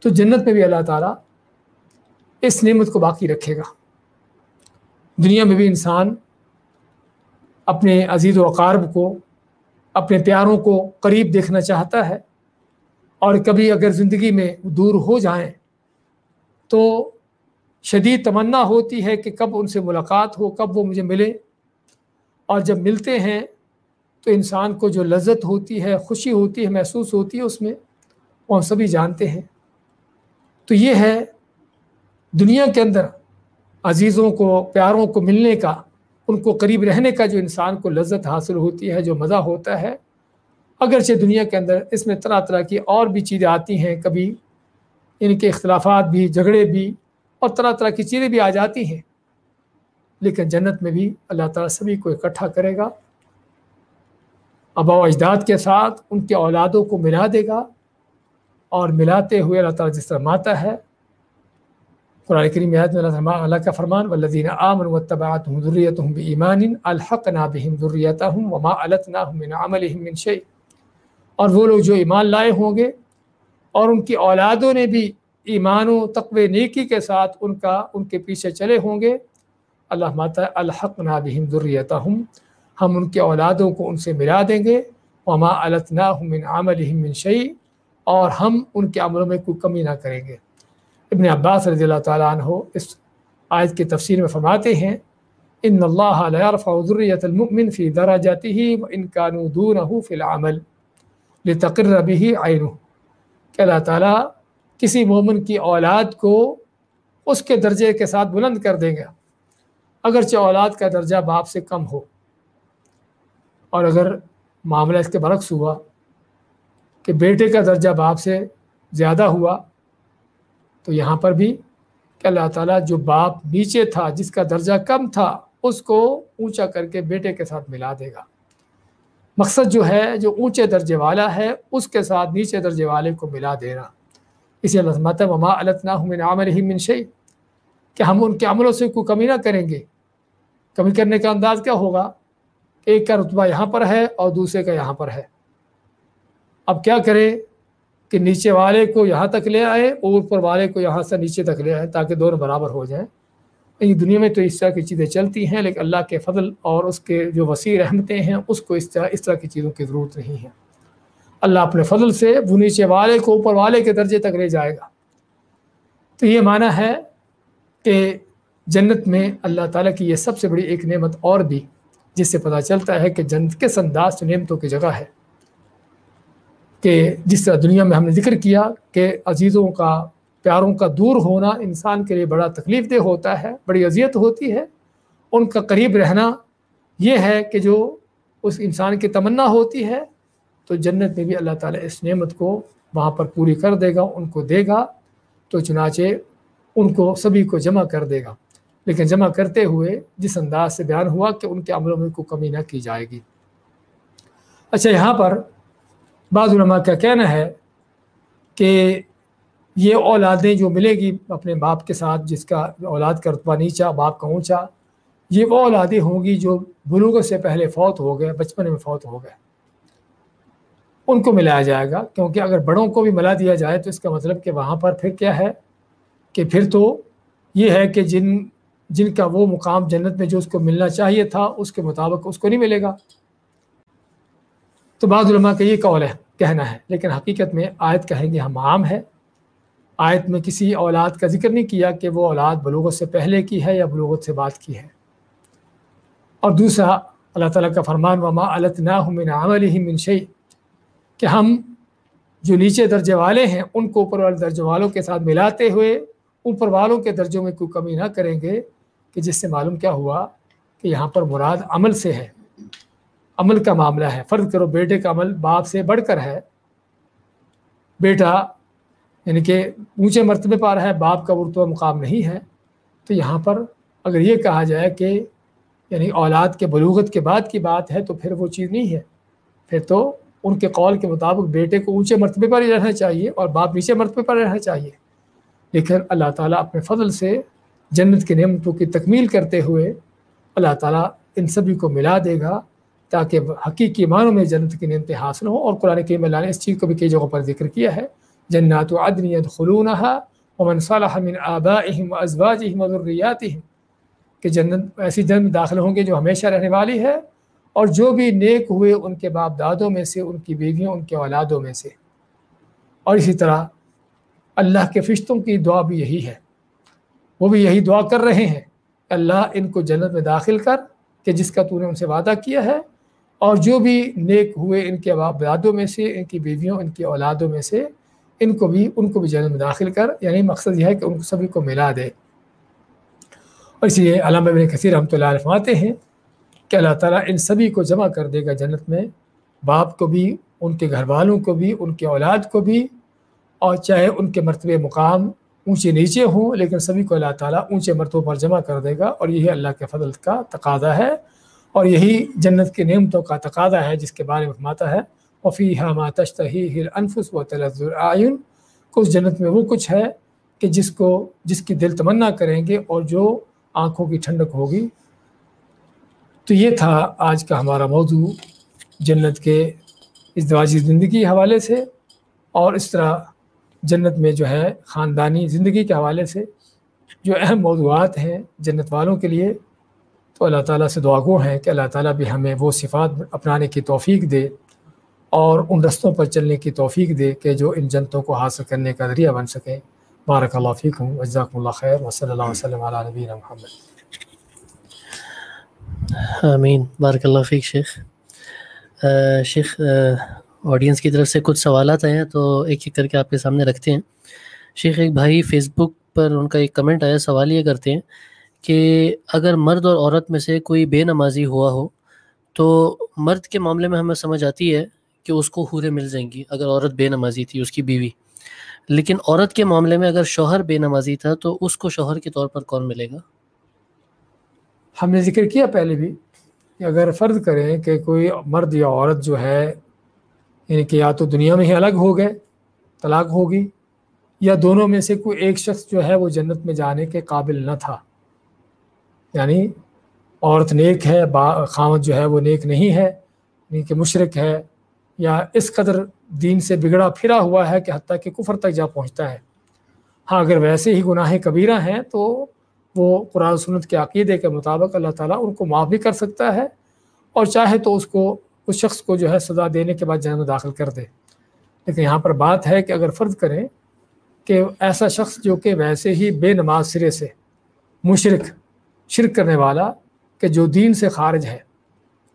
تو جنت میں بھی اللہ تعالیٰ اس نعمت کو باقی رکھے گا۔ دنیا میں بھی انسان اپنے عزیز و اقارب کو، اپنے پیاروں کو قریب دیکھنا چاہتا ہے۔ اور کبھی اگر زندگی میں دور ہو جائیں تو شدید تمنا ہوتی ہے کہ کب ان سے ملاقات ہو، کب وہ مجھے ملے۔ اور جب ملتے ہیں تو انسان کو جو لذت ہوتی ہے، خوشی ہوتی ہے، محسوس ہوتی ہے اس میں، وہ ہم سبھی جانتے ہیں۔ تو یہ ہے دنیا کے اندر عزیزوں کو، پیاروں کو ملنے کا، ان کو قریب رہنے کا جو انسان کو لذت حاصل ہوتی ہے، جو مزہ ہوتا ہے۔ اگرچہ دنیا کے اندر اس میں طرح طرح کی اور بھی چیزیں آتی ہیں، کبھی ان کے اختلافات بھی، جھگڑے بھی اور طرح طرح کی چیزیں بھی آ جاتی ہیں۔ لیکن جنت میں بھی اللہ تعالیٰ سبھی کو اکٹھا کرے گا۔ آبا و اجداد کے ساتھ ان کے اولادوں کو ملا دے گا اور ملاتے ہوئے اللہ تعالیٰ جس طرح ماتا ہے۔ قرآن کریم میں اللہ اللہ کا فرمان والذین آمن و طبعت ہوں ضروریت ہوں ایمان الحق نا بہم ضروریت ہوں وما الت نا من عمل من اور وہ لوگ جو ایمان لائے ہوں گے اور ان کی اولادوں نے بھی ایمان و تقوی، نیکی کے ساتھ ان کا، ان کے پیچھے چلے ہوں گے۔ اللہ ماتا الحق نا بہم ضروریت ہوں ہم ان کے اولادوں کو ان سے ملا دیں گے، وما الت من عمل من شعی اور ہم ان کے عملوں میں کوئی کمی نہ کریں گے۔ ابن عباس رضی اللہ تعالیٰ عنہ اس آیت کی تفسیر میں فرماتے ہیں، ان اللہ ذریت المؤمن فی دراجاتی ہی ان کانو دونہ فی العمل لتقر بھی عینہ کہ اللہ تعالیٰ کسی مومن کی اولاد کو اس کے درجے کے ساتھ بلند کر دیں گا اگرچہ اولاد کا درجہ باپ سے کم ہو، اور اگر معاملہ اس کے برعکس ہوا کہ بیٹے کا درجہ باپ سے زیادہ ہوا، تو یہاں پر بھی کہ اللہ تعالیٰ جو باپ نیچے تھا، جس کا درجہ کم تھا، اس کو اونچا کر کے بیٹے کے ساتھ ملا دے گا۔ مقصد جو ہے، جو اونچے درجے والا ہے، اس کے ساتھ نیچے درجے والے کو ملا دینا۔ اسی اللہ وما التنا من عامر ہی منشی کہ ہم ان کے عملوں سے کوئی کمی نہ کریں گے۔ کمی کرنے کا انداز کیا ہوگا؟ ایک کا رتبہ یہاں پر ہے اور دوسرے کا یہاں پر ہے۔ اب کیا کرے کہ نیچے والے کو یہاں تک لے آئے اور اوپر والے کو یہاں سے نیچے تک لے آئے تاکہ دونوں برابر ہو جائیں۔ دنیا میں تو اس طرح کی چیزیں چلتی ہیں، لیکن اللہ کے فضل اور اس کے جو وسیع رحمتیں ہیں، اس کو اس طرح اس طرح کی چیزوں کی ضرورت نہیں ہے۔ اللہ اپنے فضل سے وہ نیچے والے کو اوپر والے کے درجے تک لے جائے گا۔ تو یہ معنی ہے کہ جنت میں اللہ تعالیٰ کی یہ سب سے بڑی ایک نعمت اور بھی، جس سے پتہ چلتا ہے کہ جنت کس انداز نعمتوں کی جگہ ہے۔ کہ جس طرح دنیا میں ہم نے ذکر کیا کہ عزیزوں کا، پیاروں کا دور ہونا انسان کے لیے بڑا تکلیف دہ ہوتا ہے، بڑی اذیت ہوتی ہے۔ ان کا قریب رہنا یہ ہے کہ جو اس انسان کی تمنا ہوتی ہے، تو جنت میں بھی اللہ تعالیٰ اس نعمت کو وہاں پر پوری کر دے گا، ان کو دے گا۔ تو چنانچہ ان کو، سبھی کو جمع کر دے گا۔ لیکن جمع کرتے ہوئے جس انداز سے بیان ہوا کہ ان کے عملوں میں کوئی کمی نہ کی جائے گی۔ اچھا یہاں پر بعض علماء کا کہنا ہے کہ یہ اولادیں جو ملے گی اپنے باپ کے ساتھ، جس کا اولاد کا رتبہ نیچا، باپ کا اونچا، یہ وہ اولادیں ہوں گی جو بلوغ سے پہلے فوت ہو گئے، بچپن میں فوت ہو گئے۔ ان کو ملایا جائے گا، کیونکہ اگر بڑوں کو بھی ملا دیا جائے تو اس کا مطلب کہ وہاں پر پھر کیا ہے؟ کہ پھر تو یہ ہے کہ جن جن کا وہ مقام جنت میں جو اس کو ملنا چاہیے تھا، اس کے مطابق اس کو نہیں ملے گا۔ تو بعض علماء کا یہ قول ہے، کہنا ہے۔ لیکن حقیقت میں آیت کہیں گے ہم عام ہے آیت میں کسی اولاد کا ذکر نہیں کیا کہ وہ اولاد بلوغت سے پہلے کی ہے یا بلوغت سے بات کی ہے۔ اور دوسرا، اللہ تعالیٰ کا فرمان، وما الطنا من عمل ہی منشی کہ ہم جو نیچے درجے والے ہیں، ان کو اوپر والے درجے والوں کے ساتھ ملاتے ہوئے، اوپر والوں کے درجوں میں کوئی کمی نہ کریں گے۔ کہ جس سے معلوم کیا ہوا کہ یہاں پر مراد عمل سے ہے۔ عمل کا معاملہ ہے۔ فرض کرو بیٹے کا عمل باپ سے بڑھ کر ہے۔ بیٹا یعنی کہ اونچے مرتبے پر ہے، باپ کا ورتبہ مقام نہیں ہے۔ تو یہاں پر اگر یہ کہا جائے کہ یعنی اولاد کے بلوغت کے بعد کی بات ہے تو پھر وہ چیز نہیں ہے۔ پھر تو ان کے قول کے مطابق بیٹے کو اونچے مرتبے پر ہی رہنا چاہیے اور باپ نیچے مرتبے پر رہنا چاہیے۔ لیکن اللہ تعالیٰ اپنے فضل سے جنت کے نعمتوں کی تکمیل کرتے ہوئے اللہ تعالیٰ ان سبھی کو ملا دے گا تاکہ حقیقی معنوں میں جنت کی نعمتیں حاصل ہوں اور قرآن کی اللہ نے اس چیز کو بھی کئی جگہوں پر ذکر کیا ہے۔ جنات و عدنیت خلونہ ومن صالح من آبائهم وازواجهم وذریاتهم کہ جنت ایسی جنت داخل ہوں گے جو ہمیشہ رہنے والی ہے اور جو بھی نیک ہوئے ان کے باپ دادوں میں سے، ان کی بیویوں، ان کے اولادوں میں سے۔ اور اسی طرح اللہ کے فرشتوں کی دعا بھی یہی ہے۔ وہ بھی یہی دعا کر رہے ہیں اللہ ان کو جنت میں داخل کر کہ جس کا تو نے ان سے وعدہ کیا ہے اور جو بھی نیک ہوئے ان کے باپ دادوں میں سے، ان کی بیویوں، ان کی اولادوں میں سے، ان کو بھی، ان کو بھی جنت میں داخل کر یعنی مقصد یہ ہے کہ ان سبھی کو ملا دے۔ اور اس لیے علامہ بن کثیر رحمۃ اللہ علیہ فرماتے ہیں کہ اللہ تعالیٰ ان سبھی کو جمع کر دے گا جنت میں، باپ کو بھی، ان کے گھر والوں کو بھی، ان کے اولاد کو بھی، اور چاہے ان کے مرتبہ مقام اونچے نیچے ہوں، لیکن سبھی کو اللہ تعالیٰ اونچے مرتبوں پر جمع کر دے گا اور یہی اللہ کے فضل کا تقاضا ہے اور یہی جنت کے نعمتوں کا تقاضا ہے جس کے بارے میں فرماتا ہے۔ وفی ہما تشتہی ہل انفس و تلزرعین کچھ جنت میں وہ کچھ ہے کہ جس کو، جس کی دل تمنا کریں گے اور جو آنکھوں کی ٹھنڈک ہوگی۔ تو یہ تھا آج کا ہمارا موضوع جنت کے ازدواجی زندگی کے حوالے سے۔ اور اس طرح جنت میں جو ہے خاندانی زندگی کے حوالے سے جو اہم موضوعات ہیں جنت والوں کے لیے تو اللہ تعالیٰ سے دعا گو ہیں کہ اللہ تعالیٰ بھی ہمیں وہ صفات اپنانے کی توفیق دے اور ان رستوں پر چلنے کی توفیق دے کہ جو ان جنتوں کو حاصل کرنے کا ذریعہ بن سکیں۔ بارک اللہ فیکم۔ وجزاکم اللہ خیر۔ وصلی اللہ وسلم علی نبی محمد۔ آمین۔ بارک اللہ فیق شیخ۔ شیخ آڈینس کی طرف سے کچھ سوالات آئے ہیں، تو ایک ایک کر کے آپ کے سامنے رکھتے ہیں۔ شیخ، ایک بھائی فیس بک پر ان کا ایک کمنٹ آیا، سوال یہ کرتے ہیں کہ اگر مرد اور عورت میں سے کوئی بے نمازی ہوا ہو، تو مرد کے معاملے میں ہمیں سمجھ آتی ہے کہ اس کو حوریں مل جائیں گی۔ اگر عورت بے نمازی تھی، اس کی بیوی۔ لیکن عورت کے معاملے میں اگر شوہر بے نمازی تھا، تو اس کو شوہر کے طور پر کون ملے گا؟ ہم نے ذکر کیا پہلے بھی کہ اگر فرض کریں کہ کوئی مرد یا عورت جو ہے یعنی کہ یا تو دنیا میں ہی الگ ہو گئے، طلاق ہوگی، یا دونوں میں سے کوئی ایک شخص جو ہے وہ جنت میں جانے کے قابل نہ تھا۔ یعنی عورت نیک ہے، با خامت جو ہے وہ نیک نہیں ہے یعنی کہ مشرق ہے، یا اس قدر دین سے بگڑا پھرا ہوا ہے کہ حتیٰ کہ کفر تک جا پہنچتا ہے۔ ہاں اگر ویسے ہی گناہ کبیرہ ہیں تو وہ قرآن سنت کے عقیدے کے مطابق اللہ تعالیٰ ان کو معاف بھی کر سکتا ہے اور چاہے تو اس کو اس شخص کو جو ہے سزا دینے کے بعد جنم داخل کر دے۔ لیکن یہاں پر بات ہے کہ اگر فرض کریں کہ ایسا شخص جو کہ ویسے ہی بے نماز سرے سے مشرق شرک کرنے والا کہ جو دین سے خارج ہے،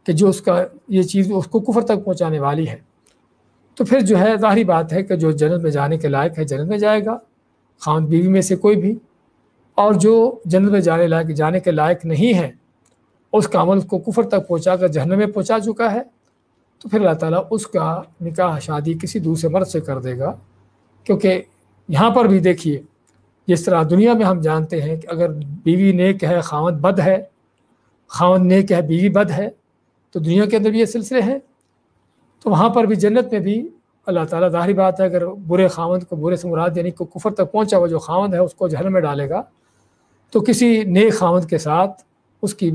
کہ جو اس کا یہ چیز اس کو کفر تک پہنچانے والی ہے۔ تو پھر جو ہے ظاہری بات ہے کہ جو جنت میں جانے کے لائق ہے جنت میں جائے گا خان بیوی میں سے کوئی بھی۔ اور جو جنت میں جانے لائق، جانے کے لائق نہیں ہے، اس کا عمل کو کفر تک پہنچا کر جہنم میں پہنچا چکا ہے۔ تو پھر اللہ تعالیٰ اس کا نکاح شادی کسی دوسرے مرد سے کر دے گا۔ کیونکہ یہاں پر بھی دیکھیے، جس طرح دنیا میں ہم جانتے ہیں کہ اگر بیوی نیک ہے خامد بد ہے خامد نیک ہے، بیوی بد ہے، تو دنیا کے اندر بھی یہ سلسلے ہیں۔ تو وہاں پر بھی جنت میں بھی اللہ تعالیٰ ظاہری بات ہے، اگر برے خامد کو برے سے مراد یعنی کہ کفر تک پہنچا ہوا جو خامد ہے، اس کو جہل میں ڈالے گا۔ تو کسی نیک خامد کے ساتھ اس کی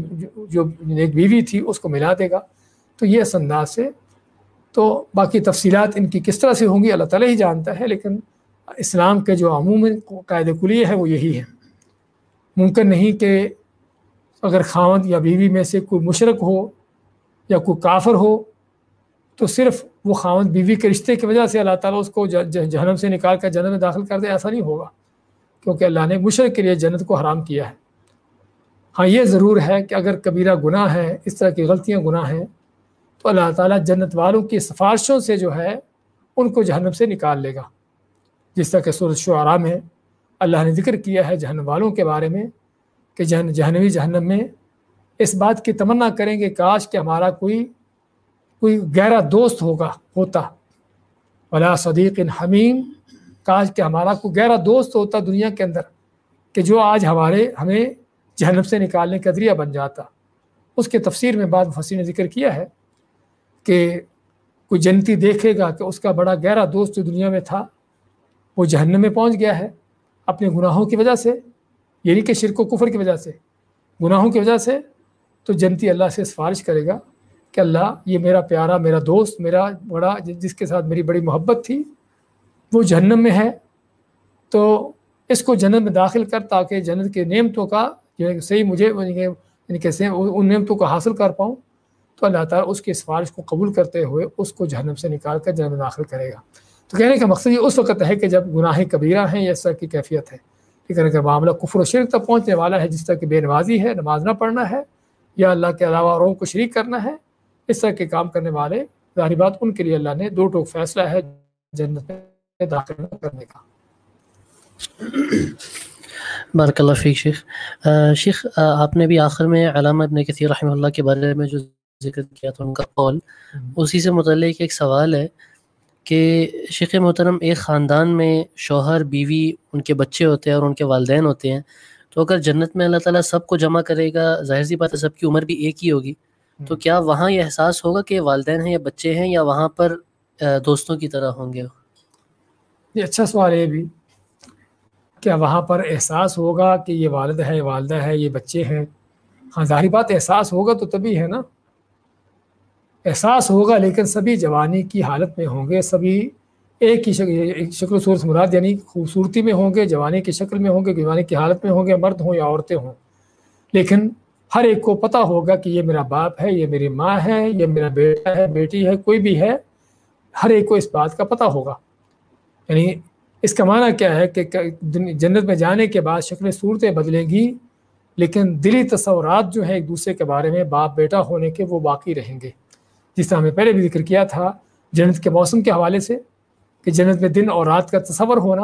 جو نیک بیوی تھی، اس کو ملا دے گا۔ تو یہ اس انداز سے تو باقی تفصیلات ان کی کس طرح سے ہوں گی اللہ تعالیٰ ہی جانتا ہے، لیکن اسلام کے جو عموماً قاعدے کلیے ہے وہ یہی ہے۔ ممکن نہیں کہ اگر خاوند یا بیوی میں سے کوئی مشرق ہو یا کوئی کافر ہو تو صرف وہ خامد بیوی کے رشتے کی وجہ سے اللہ تعالیٰ اس کو جہنم سے نکال کر جنت میں داخل کر دے، ایسا نہیں ہوگا۔ کیونکہ اللہ نے مشرق کے لیے جنت کو حرام کیا ہے۔ ہاں یہ ضرور ہے کہ اگر کبیرہ گناہ ہے، اس طرح کی غلطیاں گناہ ہیں تو اللہ تعالیٰ جنت والوں کی سفارشوں سے جو ہے ان کو جہنم سے نکال لے گا۔ جس طرح کہ سورج شعراء میں اللہ نے ذکر کیا ہے جہنم والوں کے بارے میں کہ جہن جہنوی جہنم میں اس بات کی تمنا کریں گے، کاش کہ ہمارا کوئی کوئی گہرا دوست ہوگا، ہوتا۔ ولا صدیق حمیم کاش کہ ہمارا کوئی گہرا دوست ہوتا دنیا کے اندر کہ جو آج ہمارے، ہمیں جہنم سے نکالنے کا ذریعہ بن جاتا۔ اس کے تفسیر میں بعد فصیح نے ذکر کیا ہے۔ کہ کوئی جنتی دیکھے گا کہ اس کا بڑا گہرا دوست جو دنیا میں تھا، وہ جہنم میں پہنچ گیا ہے اپنے گناہوں کی وجہ سے یعنی کہ شرک و کفر کی وجہ سے۔ گناہوں کی وجہ سے تو جنتی اللہ سے سفارش کرے گا کہ اللہ، یہ میرا پیارا، میرا دوست، میرا بڑا، جس کے ساتھ میری بڑی محبت تھی، وہ جہنم میں ہے۔ تو اس کو جنت میں داخل کر تاکہ جنت کے نعمتوں کا جو صحیح مجھے یعنی کیسے ان نعمتوں کو حاصل کر پاؤں۔ تو اللہ تعالیٰ اس کی سفارش کو قبول کرتے ہوئے اس کو جہنم سے نکال کر جنم داخل کرے گا۔ تو کہنے کا مقصد یہ اس وقت ہے کہ جب گناہ کبیرہ ہیں یا اس طرح کی کیفیت ہے، لیکن اگر معاملہ کفر و شرک تک پہنچنے والا ہے، جس طرح کی بے نمازی ہے، نماز نہ پڑھنا ہے، یا اللہ کے علاوہ اوروں کو شریک کرنا ہے، اس طرح کے کام کرنے والے، ظاہری بات ان کے لیے اللہ نے دو ٹوک فیصلہ ہے جنت میں داخل کرنے کا۔ بارک اللہ فیق شیخ۔ شیخ آپ نے بھی آخر میں علامہ ابن کثیر رحمہ اللہ کے بارے میں جو ذکر کیا تھا ان کا قول اسی سے متعلق ایک سوال ہے کہ شیخ محترم ایک خاندان میں شوہر بیوی ان کے بچے ہوتے ہیں اور ان کے والدین ہوتے ہیں تو اگر جنت میں اللہ تعالیٰ سب کو جمع کرے گا ظاہر سی بات ہے سب کی عمر بھی ایک ہی ہوگی تو کیا وہاں یہ احساس ہوگا کہ والدین ہیں یا بچے ہیں یا وہاں پر دوستوں کی طرح ہوں گے؟ یہ اچھا سوال ہے بھی۔ کیا وہاں پر احساس ہوگا کہ یہ والد ہے والدہ ہے یہ بچے ہیں؟ ہاں ظاہری بات احساس ہوگا تو تبھی ہے نا۔ احساس ہوگا لیکن سبھی جوانی کی حالت میں ہوں گے، سبھی ایک ہی شکل شکل و صورت مراد یعنی خوبصورتی میں ہوں گے، جوانی کی شکل میں ہوں گے، جوانی کی حالت میں ہوں گے، مرد ہوں یا عورتیں ہوں۔ لیکن ہر ایک کو پتہ ہوگا کہ یہ میرا باپ ہے، یہ میری ماں ہے، یہ میرا بیٹا ہے، بیٹی ہے، کوئی بھی ہے، ہر ایک کو اس بات کا پتہ ہوگا۔ یعنی اس کا معنی کیا ہے کہ جنت میں جانے کے بعد شکل صورتیں بدلیں گی، لیکن دلی تصورات جو ہیں ایک دوسرے کے بارے میں باپ بیٹا ہونے کے وہ باقی رہیں گے۔ جس طرح ہمیں پہلے بھی ذکر کیا تھا جنت کے موسم کے حوالے سے کہ جنت میں دن اور رات کا تصور ہونا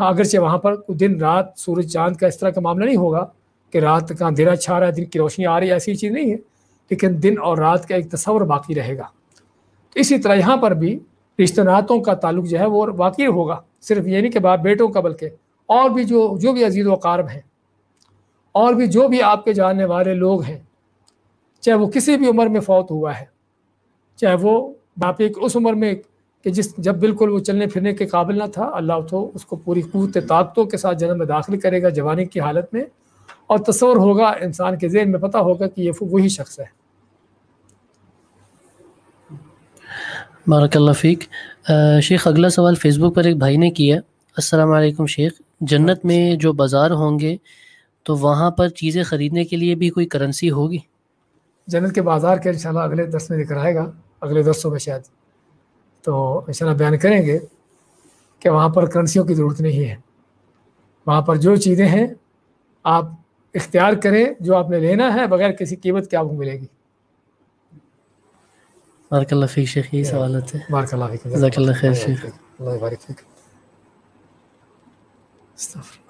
ہاں اگرچہ وہاں پر دن، رات، سورج، چاند کا اس طرح کا معاملہ نہیں ہوگا کہ رات کا اندھیرا چھا رہا ہے، دن کی روشنی آ رہی ہے، ایسی چیز نہیں ہے، لیکن دن اور رات کا ایک تصور باقی رہے گا۔ تو اسی طرح یہاں پر بھی رشتہ ناتوں کا تعلق جو ہے وہ واقعی ہوگا۔ صرف یہ نہیں کہ باپ بیٹوں کا، بلکہ اور بھی جو جو بھی عزیز و قارب ہیں، اور بھی جو بھی آپ کے جاننے والے لوگ ہیں، چاہے وہ کسی بھی عمر میں فوت ہوا ہے چاہے وہ باپ ایک اس عمر میں کہ جس جب بالکل وہ چلنے پھرنے کے قابل نہ تھا اللہ تو اس کو پوری قوت طاقتوں کے ساتھ جنم میں داخل کرے گا جوانی کی حالت میں۔ اور تصور ہوگا انسان کے ذہن میں پتہ ہوگا کہ یہ وہی شخص ہے۔ بارک اللہ فیق شیخ اگلا سوال فیس بک پر ایک بھائی نے کیا۔ السلام علیکم شیخ۔ جنت میں جو بازار ہوں گے تو وہاں پر چیزیں خریدنے کے لیے بھی کوئی کرنسی ہوگی؟ جنت کے بازار کے انشاءاللہ اگلے درس میں ذکر آئے گا۔ اگلے درسوں میں شاید۔ تو انشاءاللہ بیان کریں گے کہ وہاں پر کرنسیوں کی ضرورت نہیں ہے۔ وہاں پر جو چیزیں ہیں آپ اختیار کریں جو آپ نے لینا ہے بغیر کسی قیمت کے آپ کو ملے گی۔ بارک اللہ شیخ سوالات ہے بارک اللہ جزاک اللہ خیر شیخ۔ اللہ بارک استغفر